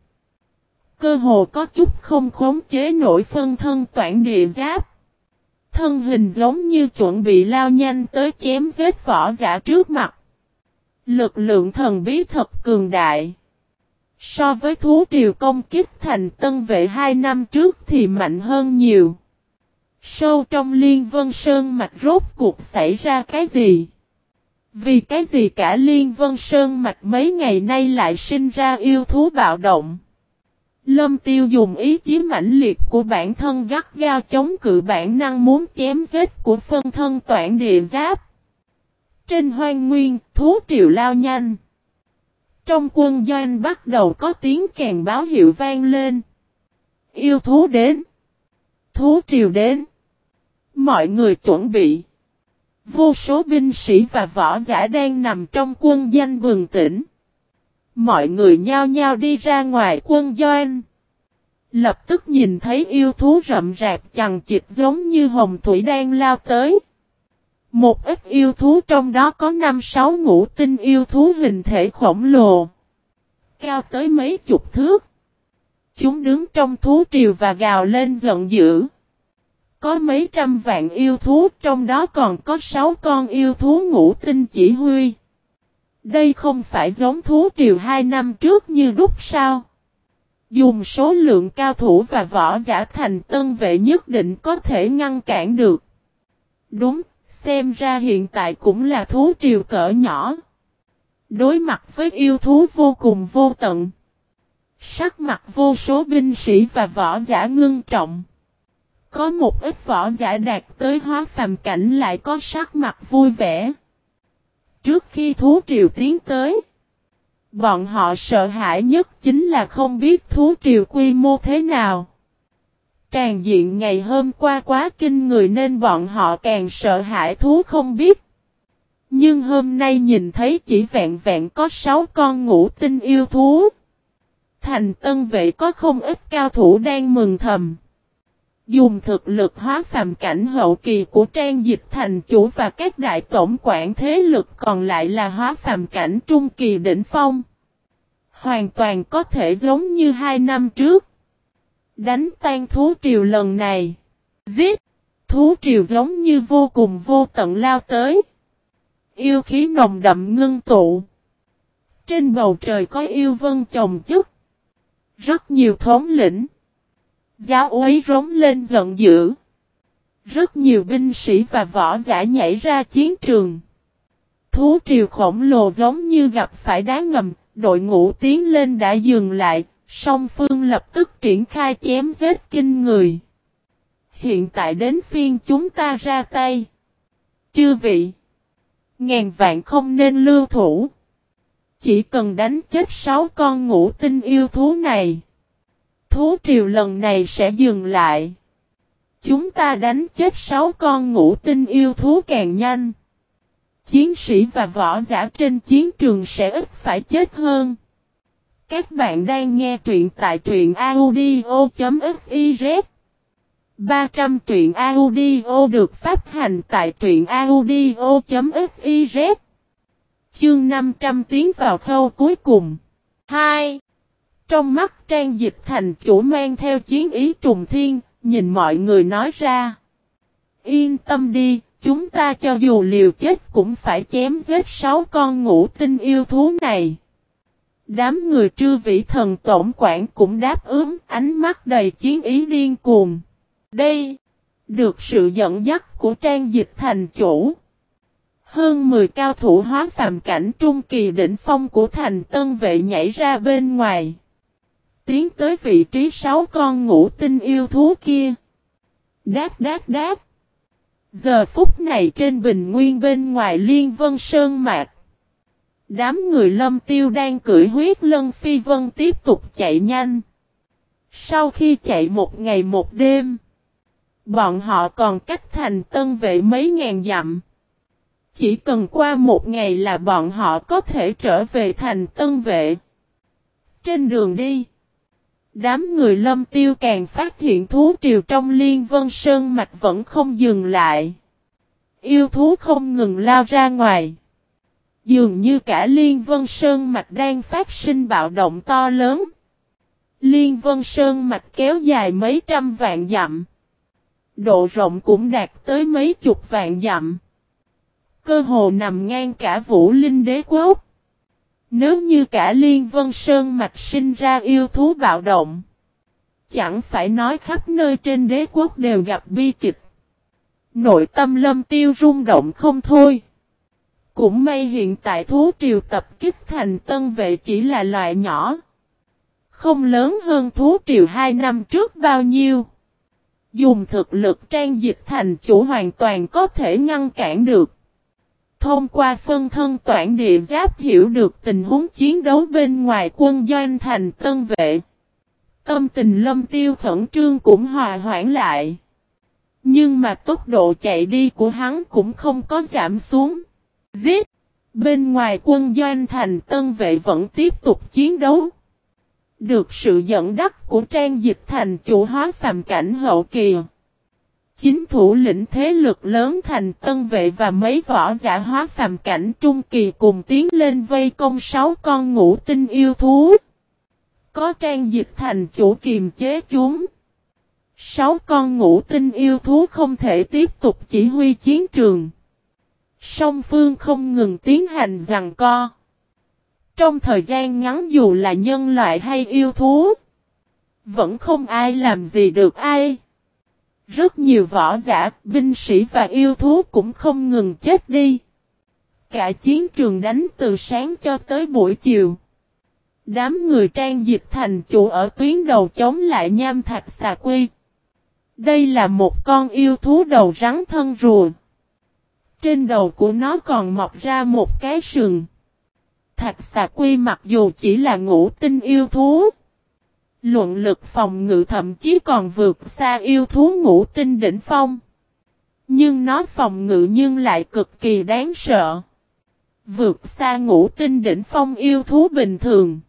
Cơ hồ có chút không khống chế nổi phân thân toản địa giáp. Thân hình giống như chuẩn bị lao nhanh tới chém giết võ giả trước mặt. Lực lượng thần bí thật cường đại. So với thú triều công kích thành tân vệ hai năm trước thì mạnh hơn nhiều. Sâu trong liên vân sơn mạch rốt cuộc xảy ra cái gì? Vì cái gì cả liên vân sơn mạch mấy ngày nay lại sinh ra yêu thú bạo động? Lâm tiêu dùng ý chí mãnh liệt của bản thân gắt gao chống cự bản năng muốn chém giết của phân thân toản địa giáp. Trên hoang nguyên, thú triệu lao nhanh. Trong quân doanh bắt đầu có tiếng kèn báo hiệu vang lên. Yêu thú đến. Thú triều đến. Mọi người chuẩn bị. Vô số binh sĩ và võ giả đang nằm trong quân danh vườn tỉnh. Mọi người nhao nhao đi ra ngoài quân doanh. Lập tức nhìn thấy yêu thú rậm rạp chằng chịt giống như hồng thủy đang lao tới. Một ít yêu thú trong đó có năm sáu ngũ tinh yêu thú hình thể khổng lồ. Cao tới mấy chục thước. Chúng đứng trong thú triều và gào lên giận dữ. Có mấy trăm vạn yêu thú trong đó còn có sáu con yêu thú ngũ tinh chỉ huy. Đây không phải giống thú triều hai năm trước như đúc sao. Dùng số lượng cao thủ và võ giả thành tân vệ nhất định có thể ngăn cản được. Đúng, xem ra hiện tại cũng là thú triều cỡ nhỏ. Đối mặt với yêu thú vô cùng vô tận. Sắc mặt vô số binh sĩ và võ giả ngưng trọng. Có một ít võ giả đạt tới hóa phàm cảnh lại có sắc mặt vui vẻ. Trước khi thú triều tiến tới, bọn họ sợ hãi nhất chính là không biết thú triều quy mô thế nào. Tràn diện ngày hôm qua quá kinh người nên bọn họ càng sợ hãi thú không biết. Nhưng hôm nay nhìn thấy chỉ vẹn vẹn có 6 con ngũ tinh yêu thú. Thành tân vệ có không ít cao thủ đang mừng thầm. Dùng thực lực hóa phàm cảnh hậu kỳ của trang dịch thành chủ và các đại tổng quản thế lực còn lại là hóa phàm cảnh trung kỳ đỉnh phong. Hoàn toàn có thể giống như hai năm trước. Đánh tan thú triều lần này. Giết! Thú triều giống như vô cùng vô tận lao tới. Yêu khí nồng đậm ngưng tụ. Trên bầu trời có yêu vân chồng chất. Rất nhiều thống lĩnh. Giáo ấy rống lên giận dữ. Rất nhiều binh sĩ và võ giả nhảy ra chiến trường. Thú triều khổng lồ giống như gặp phải đá ngầm, đội ngũ tiến lên đã dừng lại, song phương lập tức triển khai chém giết kinh người. Hiện tại đến phiên chúng ta ra tay. Chư vị, ngàn vạn không nên lưu thủ. Chỉ cần đánh chết sáu con ngũ tinh yêu thú này thú triều lần này sẽ dừng lại. Chúng ta đánh chết sáu con ngũ tinh yêu thú càng nhanh. Chiến sĩ và võ giả trên chiến trường sẽ ít phải chết hơn. Các bạn đang nghe truyện tại truyện audio.fiz 300 truyện audio được phát hành tại truyện audio.fiz Chương 500 tiến vào khâu cuối cùng 2. Trong mắt trang dịch thành chủ mang theo chiến ý trùng thiên, nhìn mọi người nói ra. Yên tâm đi, chúng ta cho dù liều chết cũng phải chém giết sáu con ngũ tinh yêu thú này. Đám người trư vĩ thần tổng quản cũng đáp ứng ánh mắt đầy chiến ý điên cuồng. Đây, được sự dẫn dắt của trang dịch thành chủ. Hơn 10 cao thủ hóa phàm cảnh trung kỳ đỉnh phong của thành tân vệ nhảy ra bên ngoài tiến tới vị trí sáu con ngũ tinh yêu thú kia. Đát đát đát. Giờ phút này trên bình nguyên bên ngoài liên vân sơn mạc. Đám người lâm tiêu đang cưỡi huyết lân phi vân tiếp tục chạy nhanh. Sau khi chạy một ngày một đêm. Bọn họ còn cách thành tân vệ mấy ngàn dặm. Chỉ cần qua một ngày là bọn họ có thể trở về thành tân vệ. Trên đường đi. Đám người lâm tiêu càng phát hiện thú triều trong liên vân sơn mạch vẫn không dừng lại. yêu thú không ngừng lao ra ngoài. Dường như cả Liên Vân Sơn Mạch đang phát sinh bạo động to lớn. Liên Vân Sơn Mạch kéo dài mấy trăm vạn dặm. Độ rộng cũng đạt tới mấy chục vạn dặm. Cơ hồ nằm ngang cả Vũ Linh Đế Quốc. Nếu như cả Liên Vân Sơn Mạch sinh ra yêu thú bạo động. Chẳng phải nói khắp nơi trên đế quốc đều gặp bi kịch. Nội tâm lâm tiêu rung động không thôi. Cũng may hiện tại thú triều tập kích thành tân vệ chỉ là loại nhỏ. Không lớn hơn thú triều hai năm trước bao nhiêu. Dùng thực lực trang dịch thành chủ hoàn toàn có thể ngăn cản được. Thông qua phân thân toản địa giáp hiểu được tình huống chiến đấu bên ngoài quân doanh thành tân vệ. Tâm tình lâm tiêu khẩn trương cũng hòa hoãn lại. Nhưng mà tốc độ chạy đi của hắn cũng không có giảm xuống. Giết! Bên ngoài quân doanh thành tân vệ vẫn tiếp tục chiến đấu. Được sự dẫn dắt của trang dịch thành chủ hóa phàm cảnh hậu kỳ. Chính thủ lĩnh thế lực lớn thành tân vệ và mấy võ giả hóa phàm cảnh trung kỳ cùng tiến lên vây công sáu con ngũ tinh yêu thú. Có trang dịch thành chủ kiềm chế chúng. Sáu con ngũ tinh yêu thú không thể tiếp tục chỉ huy chiến trường. Song phương không ngừng tiến hành rằng co. Trong thời gian ngắn dù là nhân loại hay yêu thú. Vẫn không ai làm gì được ai. Rất nhiều võ giả, binh sĩ và yêu thú cũng không ngừng chết đi. Cả chiến trường đánh từ sáng cho tới buổi chiều. Đám người trang dịch thành chủ ở tuyến đầu chống lại nham thạch xà quy. Đây là một con yêu thú đầu rắn thân rùa. Trên đầu của nó còn mọc ra một cái sừng. Thạch xà quy mặc dù chỉ là ngũ tinh yêu thú. Luận lực phòng ngự thậm chí còn vượt xa yêu thú ngũ tinh đỉnh phong. Nhưng nó phòng ngự nhưng lại cực kỳ đáng sợ. Vượt xa ngũ tinh đỉnh phong yêu thú bình thường.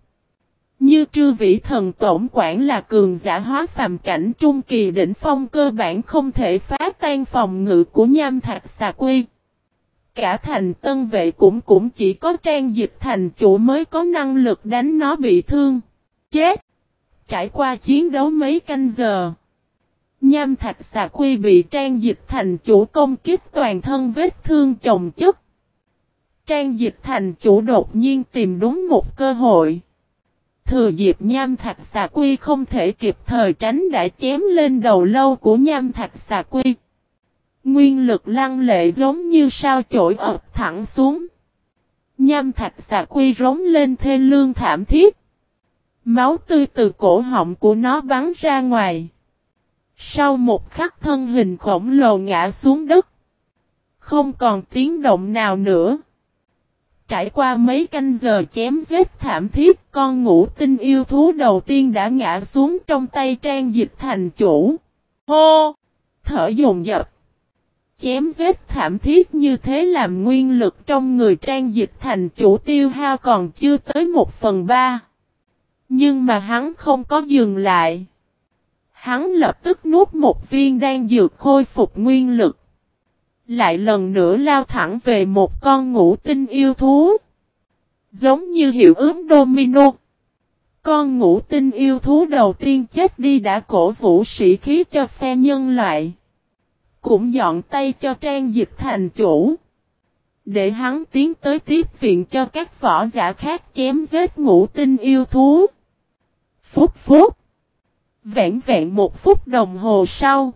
Như trư vĩ thần tổng quản là cường giả hóa phàm cảnh trung kỳ đỉnh phong cơ bản không thể phá tan phòng ngự của nham thạch xà quy. Cả thành tân vệ cũng cũng chỉ có trang dịch thành chủ mới có năng lực đánh nó bị thương. Chết! Trải qua chiến đấu mấy canh giờ. Nham thạch xà quy bị trang dịch thành chủ công kích toàn thân vết thương chồng chất. Trang dịch thành chủ đột nhiên tìm đúng một cơ hội. Thừa dịp nham thạch xà quy không thể kịp thời tránh đã chém lên đầu lâu của nham thạch xà quy. Nguyên lực lăng lệ giống như sao chổi ập thẳng xuống. Nham thạch xà quy rống lên thê lương thảm thiết. Máu tươi từ cổ họng của nó bắn ra ngoài. Sau một khắc thân hình khổng lồ ngã xuống đất. Không còn tiếng động nào nữa. Trải qua mấy canh giờ chém giết thảm thiết, con ngũ tinh yêu thú đầu tiên đã ngã xuống trong tay trang dịch thành chủ. Hô! Thở dồn dập. Chém giết thảm thiết như thế làm nguyên lực trong người trang dịch thành chủ tiêu hao còn chưa tới một phần ba. Nhưng mà hắn không có dừng lại. Hắn lập tức nuốt một viên đang dược khôi phục nguyên lực. Lại lần nữa lao thẳng về một con ngũ tinh yêu thú. Giống như hiệu ứng domino. Con ngũ tinh yêu thú đầu tiên chết đi đã cổ vũ sĩ khí cho phe nhân loại. Cũng dọn tay cho trang dịch thành chủ. Để hắn tiến tới tiếp viện cho các võ giả khác chém giết ngũ tinh yêu thú. Phút phút. Vẹn vẹn một phút đồng hồ sau.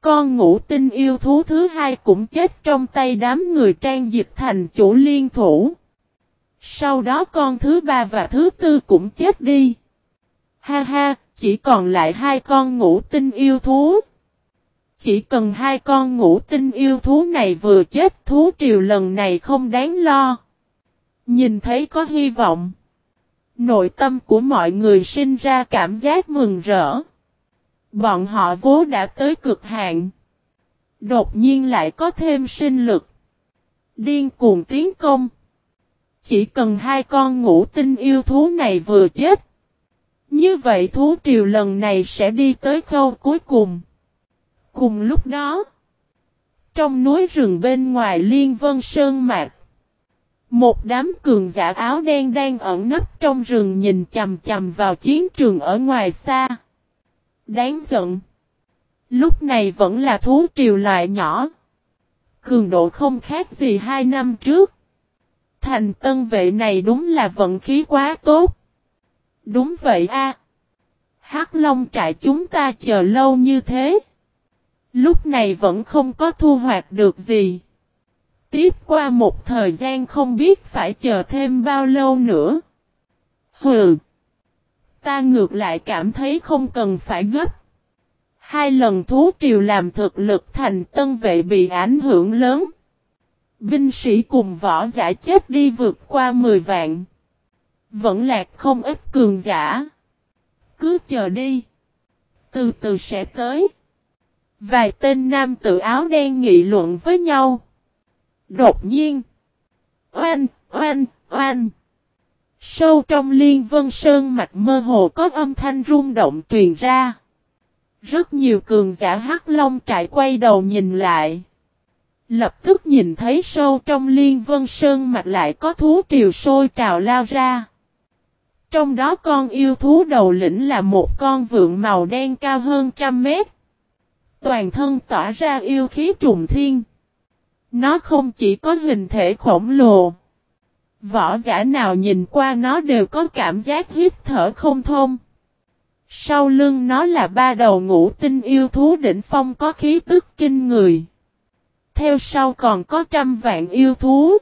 Con ngũ tinh yêu thú thứ hai cũng chết trong tay đám người trang dịch thành chủ liên thủ. Sau đó con thứ ba và thứ tư cũng chết đi. Ha ha, chỉ còn lại hai con ngũ tinh yêu thú. Chỉ cần hai con ngũ tinh yêu thú này vừa chết thú triều lần này không đáng lo. Nhìn thấy có hy vọng. Nội tâm của mọi người sinh ra cảm giác mừng rỡ. Bọn họ vốn đã tới cực hạn. Đột nhiên lại có thêm sinh lực. Điên cuồng tiến công. Chỉ cần hai con ngũ tinh yêu thú này vừa chết. Như vậy thú triều lần này sẽ đi tới khâu cuối cùng. Cùng lúc đó, Trong núi rừng bên ngoài Liên Vân Sơn Mạc. Một đám cường giả áo đen đang ẩn nấp trong rừng nhìn chầm chầm vào chiến trường ở ngoài xa. Đáng giận. Lúc này vẫn là thú triều loại nhỏ. Cường độ không khác gì hai năm trước. Thành tân vệ này đúng là vận khí quá tốt. Đúng vậy a. Hắc Long trại chúng ta chờ lâu như thế. Lúc này vẫn không có thu hoạch được gì. Tiếp qua một thời gian không biết phải chờ thêm bao lâu nữa. Hừ. Ta ngược lại cảm thấy không cần phải gấp. Hai lần thú triều làm thực lực thành tân vệ bị ảnh hưởng lớn. Binh sĩ cùng võ giả chết đi vượt qua 10 vạn. Vẫn lạc không ít cường giả. Cứ chờ đi. Từ từ sẽ tới. Vài tên nam tự áo đen nghị luận với nhau. Đột nhiên. Oanh, oanh, oanh. Sâu trong liên vân sơn mạch mơ hồ có âm thanh rung động truyền ra. Rất nhiều cường giả hắc long trại quay đầu nhìn lại. Lập tức nhìn thấy sâu trong liên vân sơn mạch lại có thú triều sôi trào lao ra. Trong đó con yêu thú đầu lĩnh là một con vượn màu đen cao hơn trăm mét. Toàn thân tỏa ra yêu khí trùng thiên. Nó không chỉ có hình thể khổng lồ. Võ giả nào nhìn qua nó đều có cảm giác hít thở không thông. Sau lưng nó là ba đầu ngũ tinh yêu thú đỉnh phong có khí tức kinh người. Theo sau còn có trăm vạn yêu thú.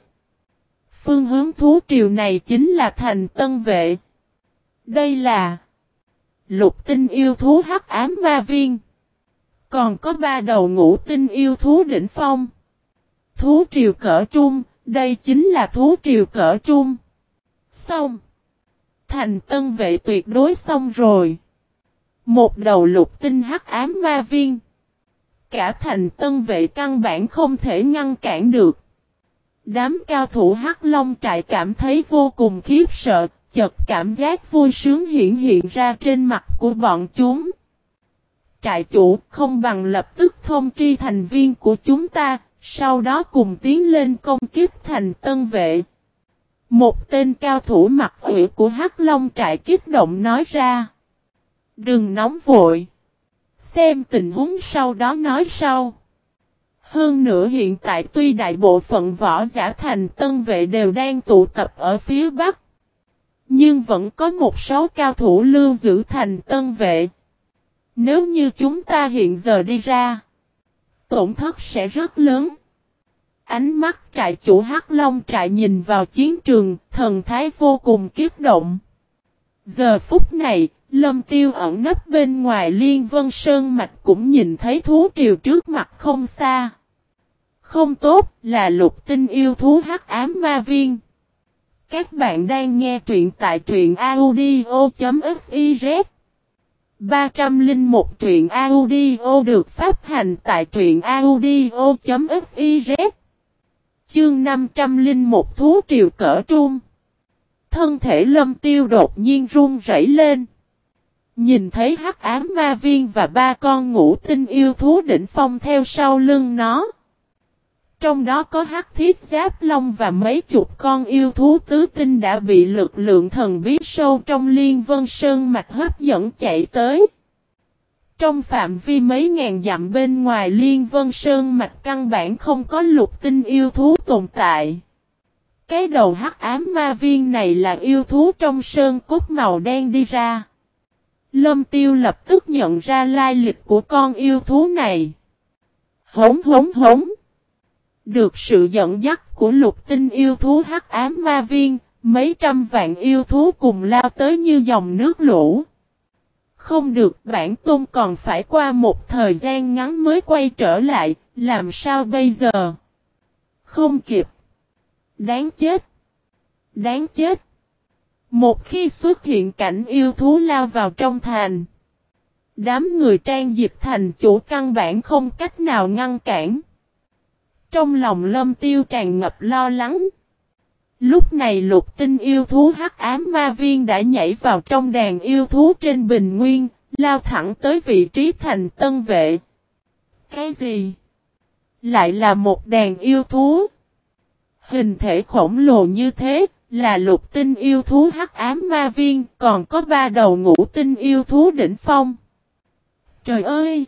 Phương hướng thú triều này chính là thành tân vệ. Đây là lục tinh yêu thú hắc ám ma viên. Còn có ba đầu ngũ tinh yêu thú đỉnh phong. Thú triều cỡ trung, đây chính là thú triều cỡ trung. Xong. Thành tân vệ tuyệt đối xong rồi. Một đầu lục tinh hắc ám ma viên. Cả thành tân vệ căn bản không thể ngăn cản được. Đám cao thủ hắc long trại cảm thấy vô cùng khiếp sợ, chợt cảm giác vui sướng hiện hiện ra trên mặt của bọn chúng. Trại chủ không bằng lập tức thông tri thành viên của chúng ta, sau đó cùng tiến lên công kích thành tân vệ. Một tên cao thủ mặt ủy của Hắc Long trại kích động nói ra. Đừng nóng vội. Xem tình huống sau đó nói sau. Hơn nữa hiện tại tuy đại bộ phận võ giả thành tân vệ đều đang tụ tập ở phía Bắc. Nhưng vẫn có một số cao thủ lưu giữ thành tân vệ. Nếu như chúng ta hiện giờ đi ra, tổn thất sẽ rất lớn. Ánh mắt trại chủ Hắc Long trại nhìn vào chiến trường, thần thái vô cùng kiếp động. Giờ phút này, Lâm Tiêu ẩn nấp bên ngoài Liên Vân Sơn Mạch cũng nhìn thấy thú triều trước mặt không xa. Không tốt là lục tinh yêu thú hắc ám ma viên. Các bạn đang nghe truyện tại truyện audio.fif 301 truyện audio được phát hành tại truyện audio.fiz Chương 501 thú triều cỡ trung Thân thể lâm tiêu đột nhiên run rẩy lên. Nhìn thấy hắc ám ma viên và ba con ngũ tinh yêu thú đỉnh phong theo sau lưng nó. Trong đó có hắc thiết giáp long và mấy chục con yêu thú tứ tinh đã bị lực lượng thần bí sâu trong liên vân sơn mạch hấp dẫn chạy tới. Trong phạm vi mấy ngàn dặm bên ngoài liên vân sơn mạch căn bản không có lục tinh yêu thú tồn tại. Cái đầu hắc ám ma viên này là yêu thú trong sơn cốt màu đen đi ra. Lâm tiêu lập tức nhận ra lai lịch của con yêu thú này. Hống hống hống. Được sự dẫn dắt của lục tinh yêu thú hắc ám ma viên, mấy trăm vạn yêu thú cùng lao tới như dòng nước lũ. Không được bản tôn còn phải qua một thời gian ngắn mới quay trở lại, làm sao bây giờ? Không kịp. Đáng chết. Đáng chết. Một khi xuất hiện cảnh yêu thú lao vào trong thành. Đám người trang dịch thành chủ căn bản không cách nào ngăn cản. Trong lòng lâm tiêu tràn ngập lo lắng. Lúc này lục tinh yêu thú hắc ám ma viên đã nhảy vào trong đàn yêu thú trên bình nguyên, lao thẳng tới vị trí thành tân vệ. Cái gì? Lại là một đàn yêu thú. Hình thể khổng lồ như thế, là lục tinh yêu thú hắc ám ma viên, còn có ba đầu ngũ tinh yêu thú đỉnh phong. Trời ơi!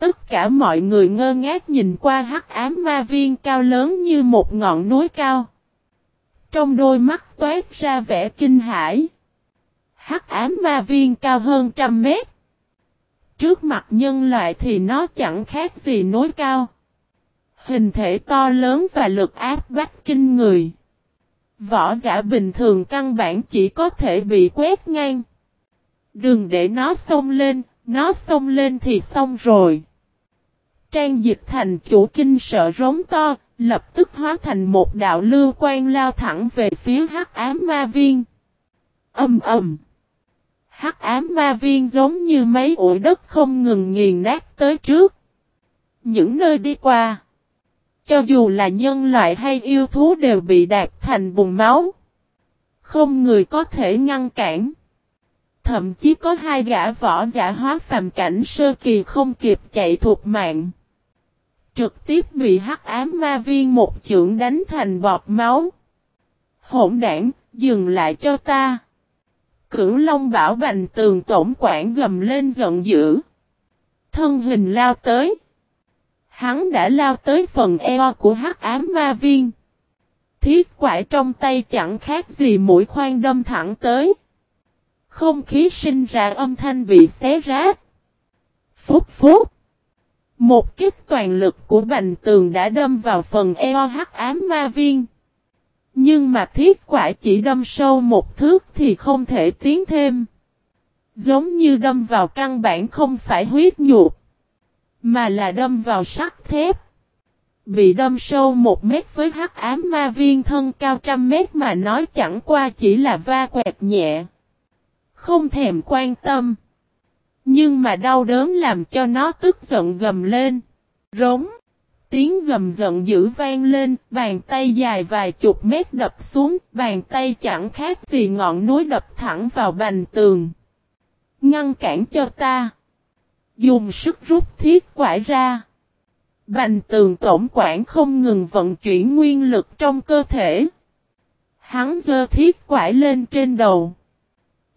Tất cả mọi người ngơ ngác nhìn qua hắc ám ma viên cao lớn như một ngọn núi cao. Trong đôi mắt toát ra vẻ kinh hãi. Hắc ám ma viên cao hơn trăm mét. Trước mặt nhân loại thì nó chẳng khác gì núi cao. Hình thể to lớn và lực áp bách kinh người. Võ giả bình thường căn bản chỉ có thể bị quét ngang. Đừng để nó xông lên, nó xông lên thì xong rồi. Trang dịch thành chủ kinh sợ rống to, lập tức hóa thành một đạo lưu quan lao thẳng về phía hắc ám ma viên. Âm ầm. Hắc ám ma viên giống như mấy ủi đất không ngừng nghiền nát tới trước. Những nơi đi qua. Cho dù là nhân loại hay yêu thú đều bị đạp thành bùn máu. Không người có thể ngăn cản. Thậm chí có hai gã võ giả hóa phàm cảnh sơ kỳ không kịp chạy thuộc mạng. Trực tiếp bị hắc ám ma viên một chưởng đánh thành bọt máu. Hỗn đảng, dừng lại cho ta. Cửu Long bảo bành tường tổng quản gầm lên giận dữ. Thân hình lao tới. Hắn đã lao tới phần eo của hắc ám ma viên. Thiết quải trong tay chẳng khác gì mũi khoan đâm thẳng tới. Không khí sinh ra âm thanh bị xé rách. Phúc phúc. Một kích toàn lực của bành tường đã đâm vào phần eo hắc ám ma viên. Nhưng mà thiết quả chỉ đâm sâu một thước thì không thể tiến thêm. Giống như đâm vào căn bản không phải huyết nhục. Mà là đâm vào sắt thép. Bị đâm sâu một mét với hắc ám ma viên thân cao trăm mét mà nói chẳng qua chỉ là va quẹt nhẹ. Không thèm quan tâm. Nhưng mà đau đớn làm cho nó tức giận gầm lên. Rống. Tiếng gầm giận dữ vang lên, bàn tay dài vài chục mét đập xuống, bàn tay chẳng khác gì ngọn núi đập thẳng vào bành tường. Ngăn cản cho ta. Dùng sức rút thiết quải ra. Bành tường tổng quản không ngừng vận chuyển nguyên lực trong cơ thể. Hắn dơ thiết quải lên trên đầu.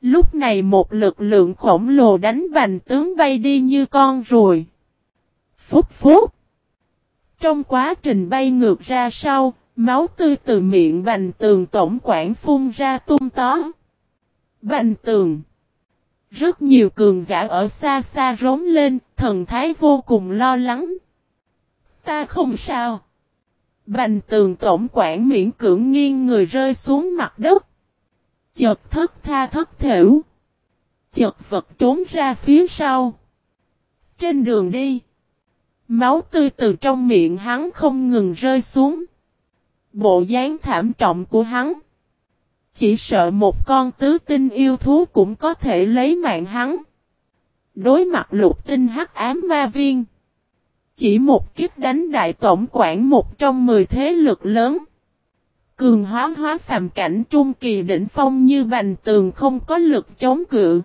Lúc này một lực lượng khổng lồ đánh bành tướng bay đi như con ruồi. Phúc phúc. Trong quá trình bay ngược ra sau, máu tươi từ miệng bành tường tổng quản phun ra tung tó. Bành tường. Rất nhiều cường giả ở xa xa rống lên, thần thái vô cùng lo lắng. Ta không sao. Bành tường tổng quản miễn cưỡng nghiêng người rơi xuống mặt đất. Chợt thất tha thất thểu. Chợt vật trốn ra phía sau. Trên đường đi. Máu tươi từ trong miệng hắn không ngừng rơi xuống. Bộ dáng thảm trọng của hắn. Chỉ sợ một con tứ tinh yêu thú cũng có thể lấy mạng hắn. Đối mặt lục tinh hắc ám ma viên. Chỉ một kiếp đánh đại tổng quản một trong mười thế lực lớn. Cường hóa hóa phàm cảnh trung kỳ đỉnh phong như bành tường không có lực chống cự.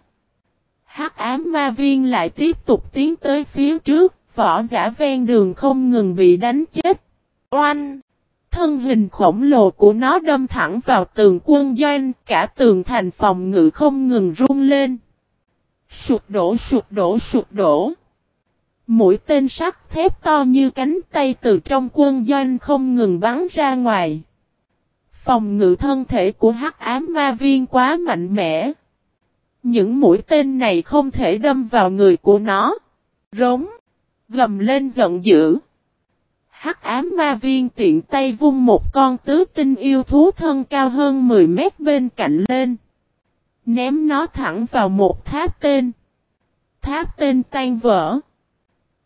Hắc ám ma viên lại tiếp tục tiến tới phía trước, võ giả ven đường không ngừng bị đánh chết. Oanh! Thân hình khổng lồ của nó đâm thẳng vào tường quân doanh, cả tường thành phòng ngự không ngừng rung lên. Sụp đổ sụp đổ sụp đổ. Mũi tên sắt thép to như cánh tay từ trong quân doanh không ngừng bắn ra ngoài. Phòng ngự thân thể của hắc ám ma viên quá mạnh mẽ. Những mũi tên này không thể đâm vào người của nó. Rống. Gầm lên giận dữ. Hắc ám ma viên tiện tay vung một con tứ tinh yêu thú thân cao hơn 10 mét bên cạnh lên. Ném nó thẳng vào một tháp tên. Tháp tên tan vỡ.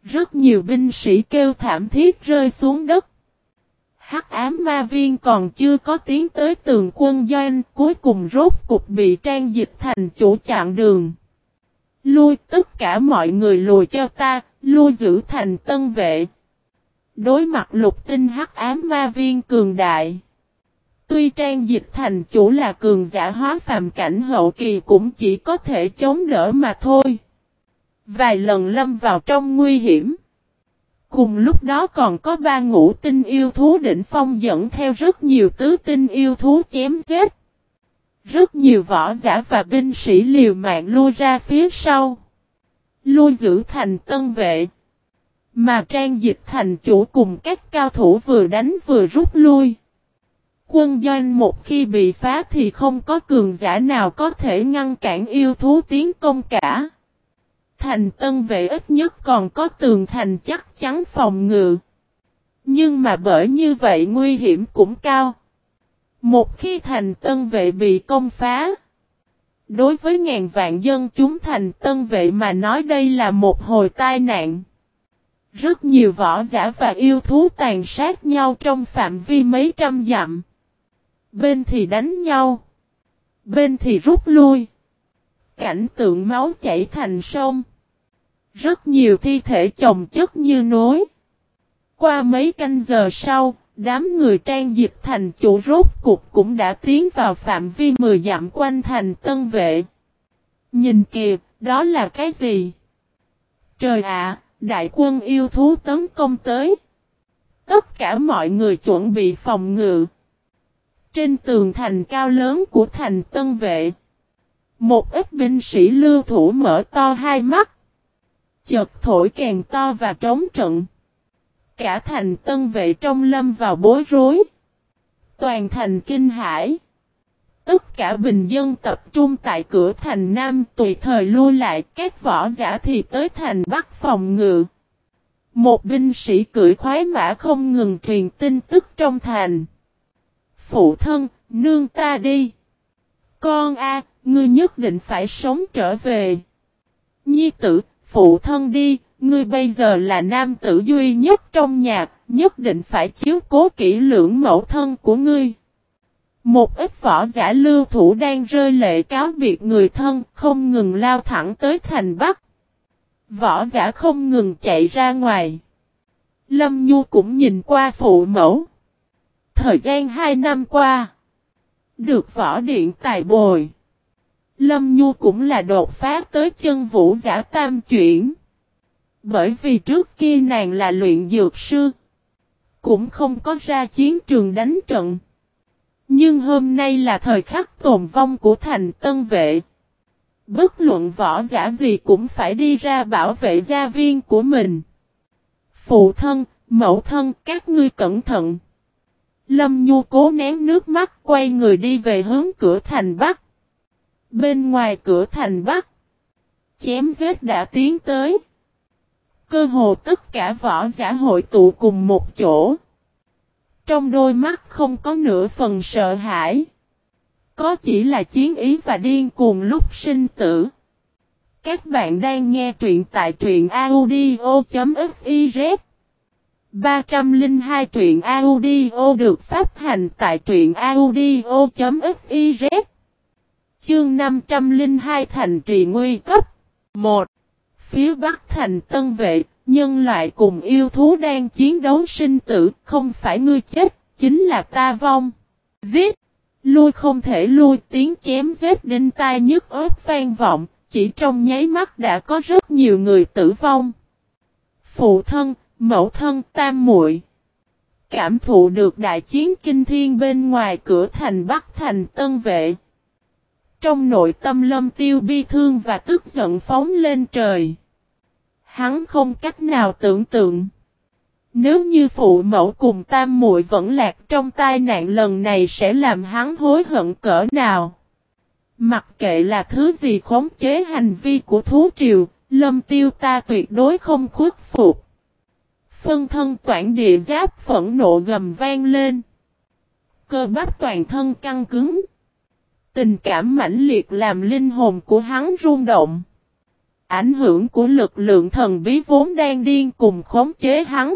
Rất nhiều binh sĩ kêu thảm thiết rơi xuống đất. Hắc ám ma viên còn chưa có tiến tới tường quân doanh, cuối cùng rốt cục bị trang dịch thành chủ chặn đường. Lui tất cả mọi người lùi cho ta, lui giữ thành tân vệ. Đối mặt lục tinh hắc ám ma viên cường đại. Tuy trang dịch thành chủ là cường giả hóa phàm cảnh hậu kỳ cũng chỉ có thể chống đỡ mà thôi. Vài lần lâm vào trong nguy hiểm. Cùng lúc đó còn có ba ngũ tinh yêu thú đỉnh phong dẫn theo rất nhiều tứ tinh yêu thú chém giết. Rất nhiều võ giả và binh sĩ liều mạng lui ra phía sau. Lui giữ thành tân vệ. Mà trang dịch thành chủ cùng các cao thủ vừa đánh vừa rút lui. Quân doanh một khi bị phá thì không có cường giả nào có thể ngăn cản yêu thú tiến công cả. Thành tân vệ ít nhất còn có tường thành chắc chắn phòng ngự. Nhưng mà bởi như vậy nguy hiểm cũng cao. Một khi thành tân vệ bị công phá. Đối với ngàn vạn dân chúng thành tân vệ mà nói đây là một hồi tai nạn. Rất nhiều võ giả và yêu thú tàn sát nhau trong phạm vi mấy trăm dặm. Bên thì đánh nhau. Bên thì rút lui. Cảnh tượng máu chảy thành sông. Rất nhiều thi thể chồng chất như nối. Qua mấy canh giờ sau, đám người trang dịch thành chủ rốt cục cũng đã tiến vào phạm vi 10 dặm quanh thành tân vệ. Nhìn kìa, đó là cái gì? Trời ạ, đại quân yêu thú tấn công tới. Tất cả mọi người chuẩn bị phòng ngự. Trên tường thành cao lớn của thành tân vệ. Một ít binh sĩ lưu thủ mở to hai mắt. Chợt thổi kèn to và trống trận. Cả thành tân vệ trong lâm vào bối rối. Toàn thành kinh hải. Tất cả bình dân tập trung tại cửa thành Nam tùy thời lui lại các võ giả thì tới thành Bắc phòng ngự. Một binh sĩ cưỡi khoái mã không ngừng truyền tin tức trong thành. Phụ thân, nương ta đi. Con a, ngươi nhất định phải sống trở về. Nhi tử, phụ thân đi, ngươi bây giờ là nam tử duy nhất trong nhà, nhất định phải chiếu cố kỹ lưỡng mẫu thân của ngươi. Một ít võ giả lưu thủ đang rơi lệ cáo biệt người thân, không ngừng lao thẳng tới thành Bắc. Võ giả không ngừng chạy ra ngoài. Lâm Nhu cũng nhìn qua phụ mẫu. Thời gian hai năm qua, được võ điện tài bồi. Lâm Nhu cũng là đột phá tới chân vũ giả tam chuyển. Bởi vì trước kia nàng là luyện dược sư. Cũng không có ra chiến trường đánh trận. Nhưng hôm nay là thời khắc tồn vong của thành tân vệ. Bất luận võ giả gì cũng phải đi ra bảo vệ gia viên của mình. Phụ thân, mẫu thân, các ngươi cẩn thận. Lâm Nhu cố nén nước mắt quay người đi về hướng cửa thành Bắc. Bên ngoài cửa thành Bắc, chém giết đã tiến tới. Cơ hồ tất cả võ giả hội tụ cùng một chỗ. Trong đôi mắt không có nửa phần sợ hãi. Có chỉ là chiến ý và điên cuồng lúc sinh tử. Các bạn đang nghe truyện tại truyện audio.fiz 302 truyện audio được phát hành tại truyện audio.fiz Chương 502 thành trì nguy cấp 1. Phía Bắc thành Tân Vệ, nhân loại cùng yêu thú đang chiến đấu sinh tử, không phải ngươi chết, chính là ta vong. Giết! Lui không thể lui tiếng chém giết đinh tai nhức ớt vang vọng, chỉ trong nháy mắt đã có rất nhiều người tử vong. Phụ thân, mẫu thân, tam muội Cảm thụ được đại chiến kinh thiên bên ngoài cửa thành Bắc thành Tân Vệ. Trong nội tâm lâm tiêu bi thương và tức giận phóng lên trời. Hắn không cách nào tưởng tượng. Nếu như phụ mẫu cùng tam muội vẫn lạc trong tai nạn lần này sẽ làm hắn hối hận cỡ nào. Mặc kệ là thứ gì khống chế hành vi của thú triều, lâm tiêu ta tuyệt đối không khuất phục. Phân thân toản địa giáp phẫn nộ gầm vang lên. Cơ bắp toàn thân căng cứng. Tình cảm mãnh liệt làm linh hồn của hắn rung động. Ảnh hưởng của lực lượng thần bí vốn đang điên cùng khống chế hắn.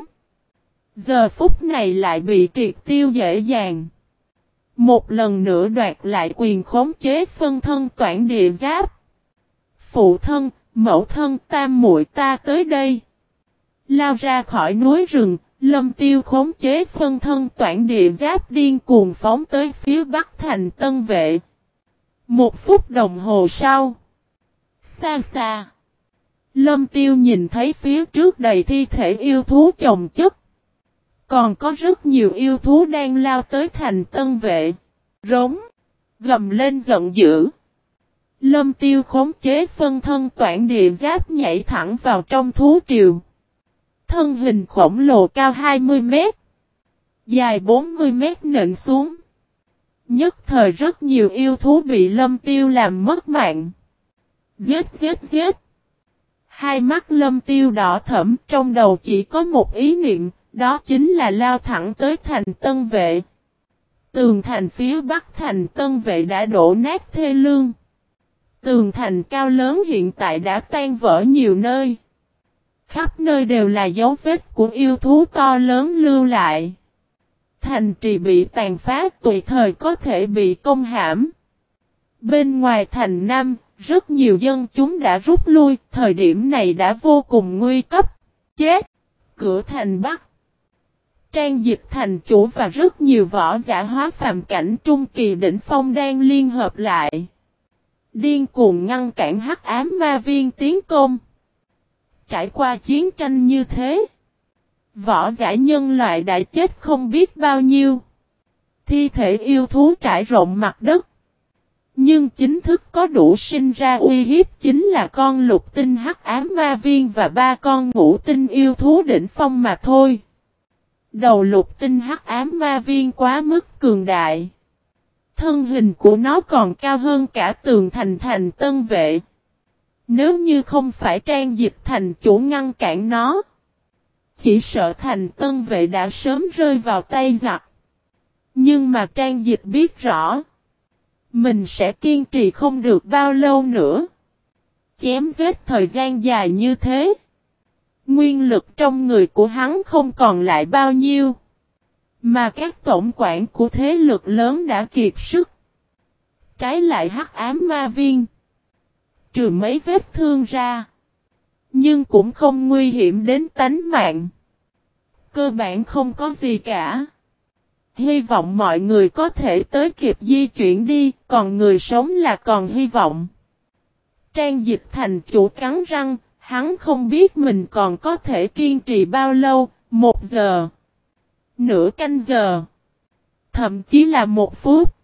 Giờ phút này lại bị triệt tiêu dễ dàng. Một lần nữa đoạt lại quyền khống chế phân thân toản địa giáp. Phụ thân, mẫu thân tam muội ta tới đây. Lao ra khỏi núi rừng, lâm tiêu khống chế phân thân toản địa giáp điên cuồng phóng tới phía bắc thành tân vệ. Một phút đồng hồ sau. Xa xa. Lâm tiêu nhìn thấy phía trước đầy thi thể yêu thú chồng chất. Còn có rất nhiều yêu thú đang lao tới thành tân vệ. Rống. Gầm lên giận dữ. Lâm tiêu khống chế phân thân toản địa giáp nhảy thẳng vào trong thú triều. Thân hình khổng lồ cao 20 mét. Dài 40 mét nện xuống. Nhất thời rất nhiều yêu thú bị lâm tiêu làm mất mạng. Giết giết giết. Hai mắt lâm tiêu đỏ thẫm trong đầu chỉ có một ý niệm, đó chính là lao thẳng tới thành tân vệ. Tường thành phía bắc thành tân vệ đã đổ nát thê lương. Tường thành cao lớn hiện tại đã tan vỡ nhiều nơi. Khắp nơi đều là dấu vết của yêu thú to lớn lưu lại. Thành trì bị tàn phá tùy thời có thể bị công hãm. Bên ngoài thành Nam, rất nhiều dân chúng đã rút lui, thời điểm này đã vô cùng nguy cấp. Chết! Cửa thành Bắc Trang dịch thành chủ và rất nhiều võ giả hóa phàm cảnh trung kỳ đỉnh phong đang liên hợp lại. Điên cuồng ngăn cản hắc ám ma viên tiến công. Trải qua chiến tranh như thế. Võ giả nhân loại đã chết không biết bao nhiêu. Thi thể yêu thú trải rộng mặt đất. Nhưng chính thức có đủ sinh ra uy hiếp chính là con lục tinh hắc ám ma viên và ba con ngũ tinh yêu thú đỉnh phong mà thôi. Đầu lục tinh hắc ám ma viên quá mức cường đại. Thân hình của nó còn cao hơn cả tường thành thành tân vệ. Nếu như không phải trang dịch thành chủ ngăn cản nó. Chỉ sợ thành tân vệ đã sớm rơi vào tay giặc. Nhưng mà trang dịch biết rõ. Mình sẽ kiên trì không được bao lâu nữa. Chém giết thời gian dài như thế. Nguyên lực trong người của hắn không còn lại bao nhiêu. Mà các tổng quản của thế lực lớn đã kiệt sức. Trái lại hắc ám ma viên. Trừ mấy vết thương ra. Nhưng cũng không nguy hiểm đến tánh mạng. Cơ bản không có gì cả. Hy vọng mọi người có thể tới kịp di chuyển đi, còn người sống là còn hy vọng. Trang dịch thành chủ cắn răng, hắn không biết mình còn có thể kiên trì bao lâu, một giờ, nửa canh giờ, thậm chí là một phút.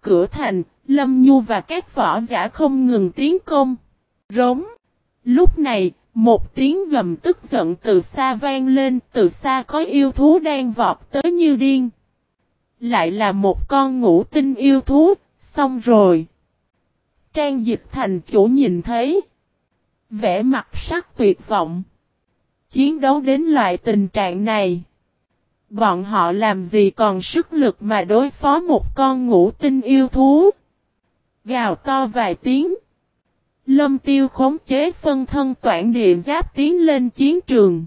Cửa thành, Lâm Nhu và các võ giả không ngừng tiến công. Rống. Lúc này, một tiếng gầm tức giận từ xa vang lên, từ xa có yêu thú đang vọt tới như điên. Lại là một con ngũ tinh yêu thú, xong rồi. Trang dịch thành chủ nhìn thấy. Vẽ mặt sắc tuyệt vọng. Chiến đấu đến loại tình trạng này. Bọn họ làm gì còn sức lực mà đối phó một con ngũ tinh yêu thú. Gào to vài tiếng. Lâm tiêu khống chế phân thân toản địa giáp tiến lên chiến trường.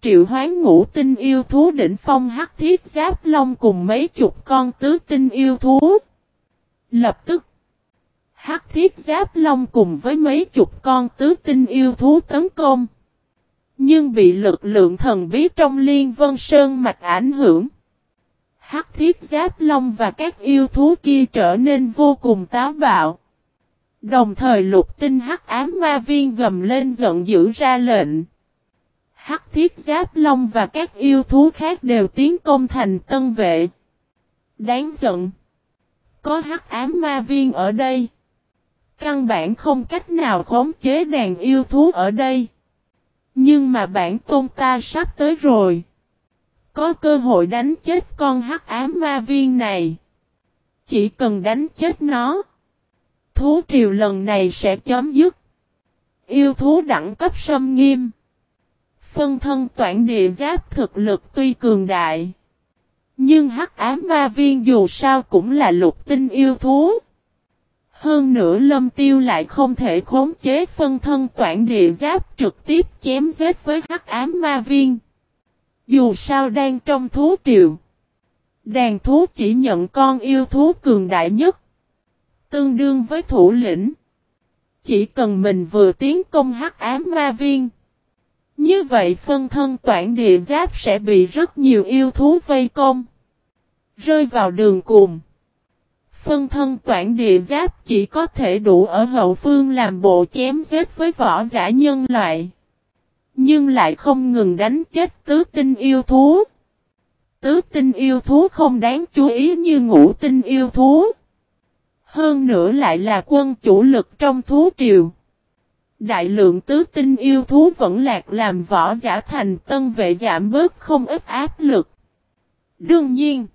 Triệu hoán ngũ tinh yêu thú đỉnh phong hắc thiết giáp long cùng mấy chục con tứ tinh yêu thú. Lập tức. Hắc thiết giáp long cùng với mấy chục con tứ tinh yêu thú tấn công. Nhưng bị lực lượng thần bí trong liên vân sơn mạch ảnh hưởng. Hắc thiết giáp long và các yêu thú kia trở nên vô cùng táo bạo. Đồng thời lục tinh hắc ám ma viên gầm lên giận dữ ra lệnh. Hắc thiết giáp long và các yêu thú khác đều tiến công thành tân vệ. Đáng giận. Có hắc ám ma viên ở đây. Căn bản không cách nào khống chế đàn yêu thú ở đây. Nhưng mà bản tôn ta sắp tới rồi. Có cơ hội đánh chết con hắc ám ma viên này. Chỉ cần đánh chết nó. Thú triều lần này sẽ chấm dứt. Yêu thú đẳng cấp sâm nghiêm. Phân thân toản địa giáp thực lực tuy cường đại. Nhưng hắc ám ma viên dù sao cũng là lục tinh yêu thú. Hơn nữa lâm tiêu lại không thể khống chế phân thân toản địa giáp trực tiếp chém giết với hắc ám ma viên. Dù sao đang trong thú triều. Đàn thú chỉ nhận con yêu thú cường đại nhất. Tương đương với thủ lĩnh. Chỉ cần mình vừa tiến công hắc ám ma viên. Như vậy phân thân toản địa giáp sẽ bị rất nhiều yêu thú vây công. Rơi vào đường cùng. Phân thân toản địa giáp chỉ có thể đủ ở hậu phương làm bộ chém giết với võ giả nhân loại. Nhưng lại không ngừng đánh chết tứ tinh yêu thú. Tứ tinh yêu thú không đáng chú ý như ngũ tinh yêu thú. Hơn nữa lại là quân chủ lực trong thú triều. Đại lượng tứ tinh yêu thú vẫn lạc làm võ giả thành tân vệ giảm bớt không ít áp lực. Đương nhiên,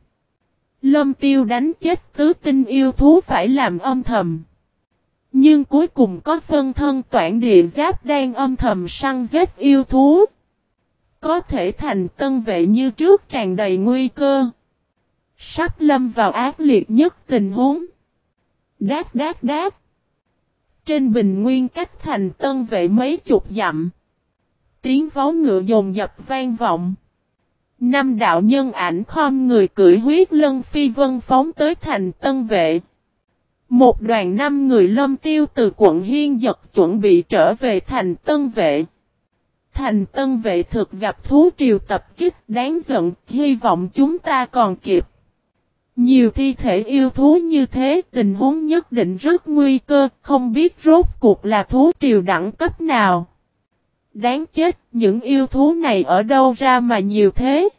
lâm tiêu đánh chết tứ tinh yêu thú phải làm âm thầm. Nhưng cuối cùng có phân thân toản địa giáp đang âm thầm săn giết yêu thú. Có thể thành tân vệ như trước tràn đầy nguy cơ. Sắp lâm vào ác liệt nhất tình huống. Đát đát đát. Trên bình nguyên cách thành tân vệ mấy chục dặm. Tiếng vó ngựa dồn dập vang vọng. Năm đạo nhân ảnh khom người cưỡi huyết lân phi vân phóng tới thành tân vệ. Một đoàn năm người lâm tiêu từ quận Hiên giật chuẩn bị trở về thành tân vệ. Thành tân vệ thực gặp thú triều tập kích đáng giận, hy vọng chúng ta còn kịp. Nhiều thi thể yêu thú như thế tình huống nhất định rất nguy cơ, không biết rốt cuộc là thú triều đẳng cấp nào. Đáng chết, những yêu thú này ở đâu ra mà nhiều thế?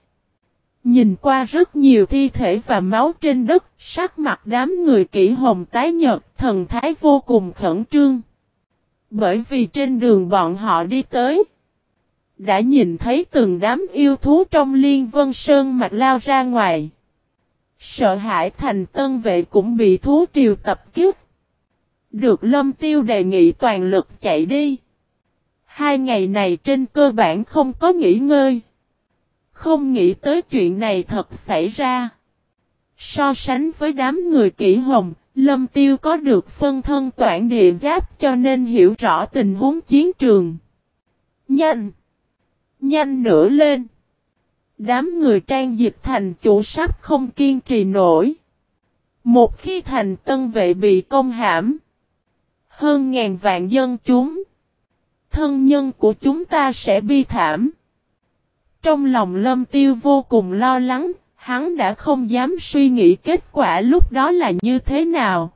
Nhìn qua rất nhiều thi thể và máu trên đất, sắc mặt đám người kỹ hồng tái nhật, thần thái vô cùng khẩn trương. Bởi vì trên đường bọn họ đi tới, đã nhìn thấy từng đám yêu thú trong liên vân sơn mặt lao ra ngoài. Sợ hãi thành tân vệ cũng bị thú triều tập kích. Được lâm tiêu đề nghị toàn lực chạy đi. Hai ngày này trên cơ bản không có nghỉ ngơi. Không nghĩ tới chuyện này thật xảy ra. So sánh với đám người kỹ hồng, Lâm Tiêu có được phân thân toản địa giáp cho nên hiểu rõ tình huống chiến trường. Nhanh! Nhanh nữa lên! Đám người trang dịch thành chủ sắp không kiên trì nổi. Một khi thành tân vệ bị công hãm, hơn ngàn vạn dân chúng, thân nhân của chúng ta sẽ bi thảm. Trong lòng lâm tiêu vô cùng lo lắng, hắn đã không dám suy nghĩ kết quả lúc đó là như thế nào.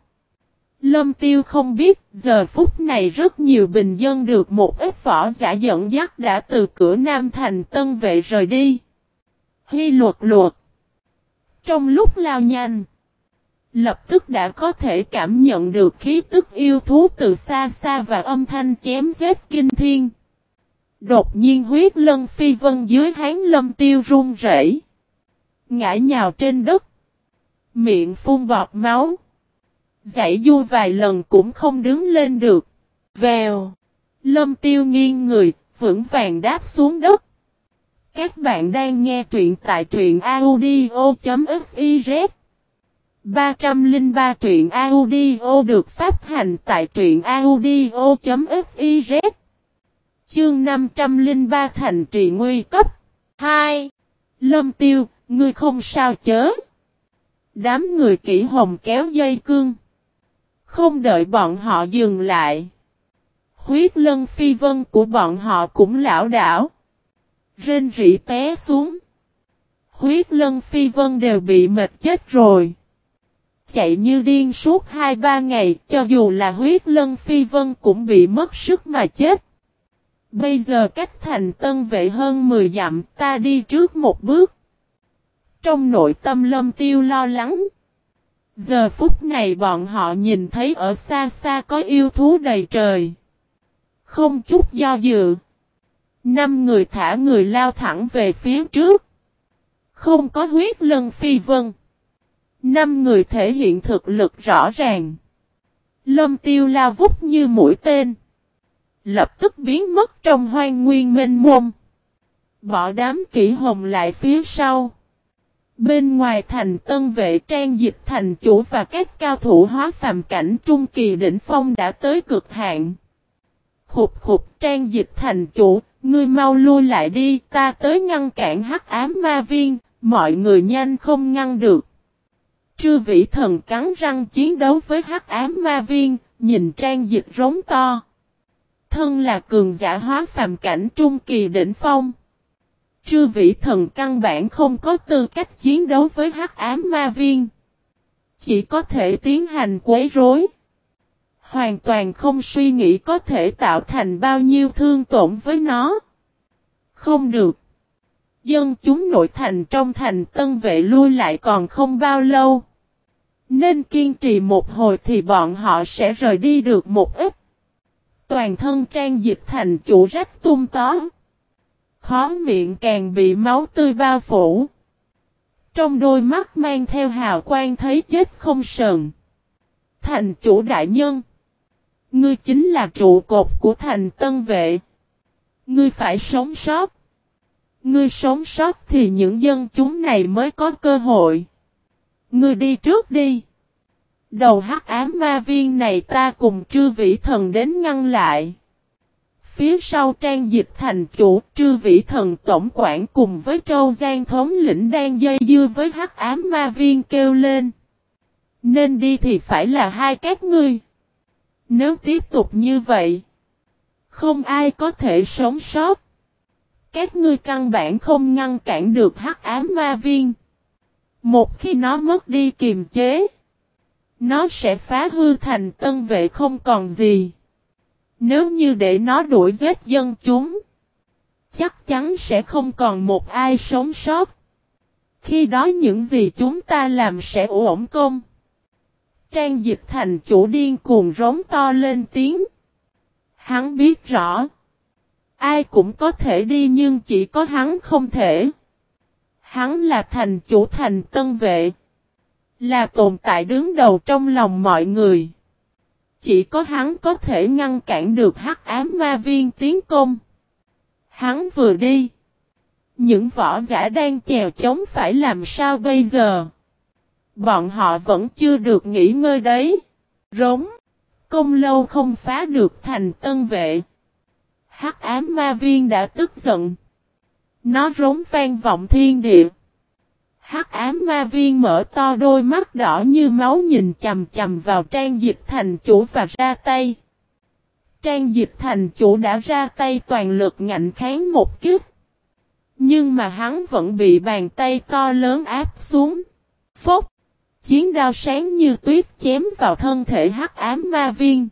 Lâm tiêu không biết, giờ phút này rất nhiều bình dân được một ít võ giả dẫn dắt đã từ cửa Nam thành tân vệ rời đi. Hy luật luật. Trong lúc lao nhanh, lập tức đã có thể cảm nhận được khí tức yêu thú từ xa xa và âm thanh chém giết kinh thiên. Đột nhiên huyết lân phi vân dưới hán lâm tiêu run rẩy, ngã nhào trên đất, miệng phun bọt máu, giải du vài lần cũng không đứng lên được. Vèo, lâm tiêu nghiêng người, vững vàng đáp xuống đất. Các bạn đang nghe truyện tại truyện audio.fiz 303 truyện audio được phát hành tại truyện audio.fiz Chương 503 thành trì nguy cấp 2. Lâm tiêu, ngươi không sao chớ. Đám người kỹ hồng kéo dây cương. Không đợi bọn họ dừng lại. Huyết lân phi vân của bọn họ cũng lão đảo. Rên rỉ té xuống. Huyết lân phi vân đều bị mệt chết rồi. Chạy như điên suốt 2-3 ngày, cho dù là huyết lân phi vân cũng bị mất sức mà chết. Bây giờ cách thành tân vệ hơn 10 dặm, ta đi trước một bước. Trong nội tâm lâm tiêu lo lắng. Giờ phút này bọn họ nhìn thấy ở xa xa có yêu thú đầy trời. Không chút do dự. Năm người thả người lao thẳng về phía trước. Không có huyết lân phi vân. Năm người thể hiện thực lực rõ ràng. Lâm tiêu lao vút như mũi tên. Lập tức biến mất trong hoang nguyên mênh mông. Bỏ đám kỹ hồng lại phía sau. Bên ngoài thành tân vệ trang dịch thành chủ và các cao thủ hóa phàm cảnh trung kỳ đỉnh phong đã tới cực hạn. Khục khục trang dịch thành chủ, ngươi mau lui lại đi, ta tới ngăn cản hắc ám ma viên, mọi người nhanh không ngăn được. Trư vĩ thần cắn răng chiến đấu với hắc ám ma viên, nhìn trang dịch rống to. Thân là cường giả hóa phàm cảnh trung kỳ đỉnh phong. Trư vĩ thần căn bản không có tư cách chiến đấu với hắc ám ma viên. Chỉ có thể tiến hành quấy rối. Hoàn toàn không suy nghĩ có thể tạo thành bao nhiêu thương tổn với nó. Không được. Dân chúng nội thành trong thành tân vệ lui lại còn không bao lâu. Nên kiên trì một hồi thì bọn họ sẽ rời đi được một ít. Toàn thân trang dịch thành chủ rách tung tó. Khó miệng càng bị máu tươi bao phủ. Trong đôi mắt mang theo hào quang thấy chết không sờn. Thành chủ đại nhân. Ngươi chính là trụ cột của thành tân vệ. Ngươi phải sống sót. Ngươi sống sót thì những dân chúng này mới có cơ hội. Ngươi đi trước đi. Đầu hắc ám ma viên này ta cùng trư vĩ thần đến ngăn lại. Phía sau trang dịch thành chủ trư vĩ thần tổng quản cùng với trâu gian thống lĩnh đang dây dưa với hắc ám ma viên kêu lên. Nên đi thì phải là hai các ngươi. Nếu tiếp tục như vậy, không ai có thể sống sót. Các ngươi căn bản không ngăn cản được hắc ám ma viên. Một khi nó mất đi kiềm chế, nó sẽ phá hư thành tân vệ không còn gì. Nếu như để nó đuổi giết dân chúng, chắc chắn sẽ không còn một ai sống sót. Khi đó những gì chúng ta làm sẽ ổn công. Trang dịch thành chủ điên cuồng rống to lên tiếng. Hắn biết rõ. Ai cũng có thể đi nhưng chỉ có hắn không thể. Hắn là thành chủ thành tân vệ. Là tồn tại đứng đầu trong lòng mọi người. Chỉ có hắn có thể ngăn cản được hắc ám ma viên tiến công. Hắn vừa đi. Những võ giả đang chèo chống phải làm sao bây giờ? Bọn họ vẫn chưa được nghỉ ngơi đấy. Rống. Công lâu không phá được thành tân vệ. Hắc ám ma viên đã tức giận. Nó rống vang vọng thiên địa. Hắc ám ma viên mở to đôi mắt đỏ như máu nhìn chầm chầm vào trang dịch thành chủ và ra tay. Trang dịch thành chủ đã ra tay toàn lực ngạnh kháng một kiếp. Nhưng mà hắn vẫn bị bàn tay to lớn áp xuống. Phốc! Chiến đao sáng như tuyết chém vào thân thể hắc ám ma viên.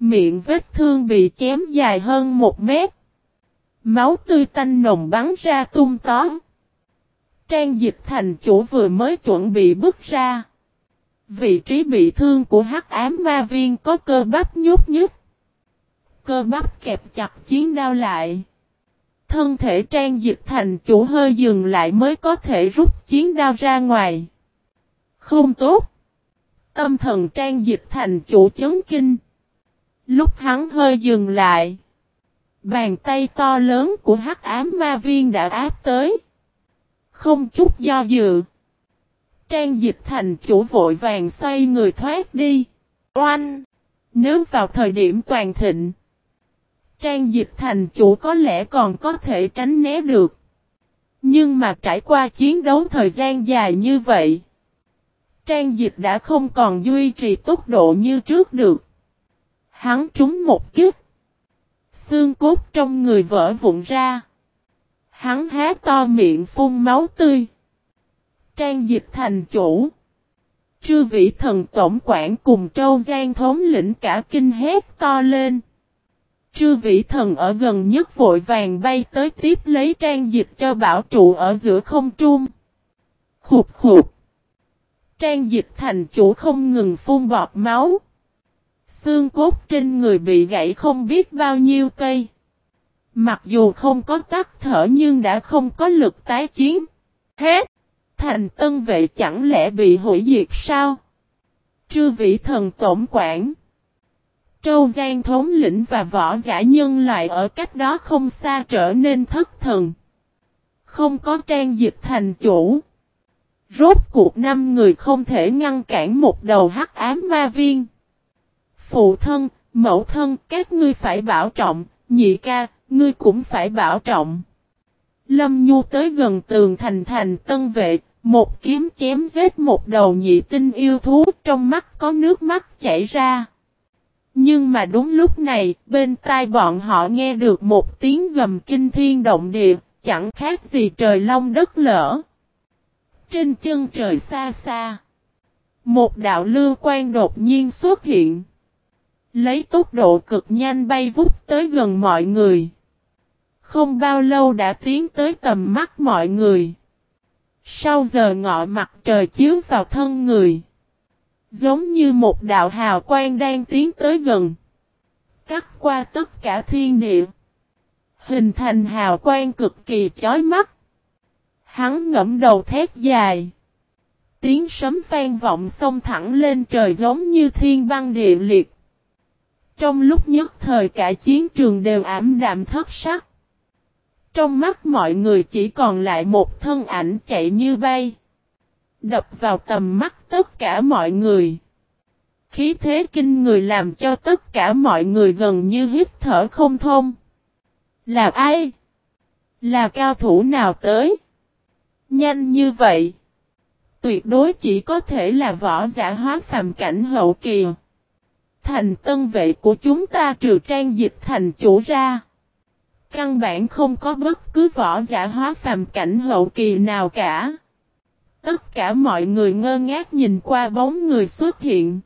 Miệng vết thương bị chém dài hơn một mét. Máu tươi tanh nồng bắn ra tung tó. Trang dịch thành chủ vừa mới chuẩn bị bước ra. Vị trí bị thương của hắc ám ma viên có cơ bắp nhút nhứt. Cơ bắp kẹp chặt chiến đao lại. Thân thể trang dịch thành chủ hơi dừng lại mới có thể rút chiến đao ra ngoài. Không tốt. Tâm thần trang dịch thành chủ chấn kinh. Lúc hắn hơi dừng lại. Bàn tay to lớn của hắc ám ma viên đã áp tới. Không chút do dự. Trang dịch thành chủ vội vàng xoay người thoát đi. Oanh! Nếu vào thời điểm toàn thịnh. Trang dịch thành chủ có lẽ còn có thể tránh né được. Nhưng mà trải qua chiến đấu thời gian dài như vậy. Trang dịch đã không còn duy trì tốc độ như trước được. Hắn trúng một kiếp. Xương cốt trong người vỡ vụn ra. Hắn há to miệng phun máu tươi. Trang dịch thành chủ. Trư vị thần tổng quản cùng trâu gian thống lĩnh cả kinh hét to lên. Trư vị thần ở gần nhất vội vàng bay tới tiếp lấy trang dịch cho bảo trụ ở giữa không trung. Khục khục. Trang dịch thành chủ không ngừng phun bọt máu. Xương cốt trên người bị gãy không biết bao nhiêu cây. Mặc dù không có tắt thở nhưng đã không có lực tái chiến. Hết! Thành tân vệ chẳng lẽ bị hủy diệt sao? Trư vị thần tổng quản. Trâu Giang thống lĩnh và võ giả nhân loại ở cách đó không xa trở nên thất thần. Không có trang dịch thành chủ. Rốt cuộc năm người không thể ngăn cản một đầu hắc ám ma viên. Phụ thân, mẫu thân, các ngươi phải bảo trọng, nhị ca, ngươi cũng phải bảo trọng. Lâm Nhu tới gần tường thành thành tân vệ, một kiếm chém giết một đầu nhị tinh yêu thú trong mắt có nước mắt chảy ra. Nhưng mà đúng lúc này, bên tai bọn họ nghe được một tiếng gầm kinh thiên động địa, chẳng khác gì trời long đất lỡ. Trên chân trời xa xa, Một đạo lưu quan đột nhiên xuất hiện. Lấy tốc độ cực nhanh bay vút tới gần mọi người. Không bao lâu đã tiến tới tầm mắt mọi người. Sau giờ ngọ mặt trời chiếu vào thân người. Giống như một đạo hào quang đang tiến tới gần. Cắt qua tất cả thiên địa. Hình thành hào quang cực kỳ chói mắt. Hắn ngẫm đầu thét dài. Tiếng sấm vang vọng sông thẳng lên trời giống như thiên băng địa liệt. Trong lúc nhất thời cả chiến trường đều ảm đạm thất sắc. Trong mắt mọi người chỉ còn lại một thân ảnh chạy như bay. Đập vào tầm mắt tất cả mọi người. Khí thế kinh người làm cho tất cả mọi người gần như hít thở không thông. Là ai? Là cao thủ nào tới? Nhanh như vậy. Tuyệt đối chỉ có thể là võ giả hóa phàm cảnh hậu kỳ. Thành tân vệ của chúng ta trừ trang dịch thành chủ ra. Căn bản không có bất cứ võ giả hóa phàm cảnh hậu kỳ nào cả. Tất cả mọi người ngơ ngác nhìn qua bóng người xuất hiện.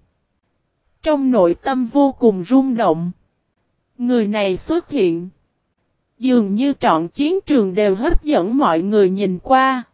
Trong nội tâm vô cùng rung động. Người này xuất hiện. Dường như trọn chiến trường đều hấp dẫn mọi người nhìn qua.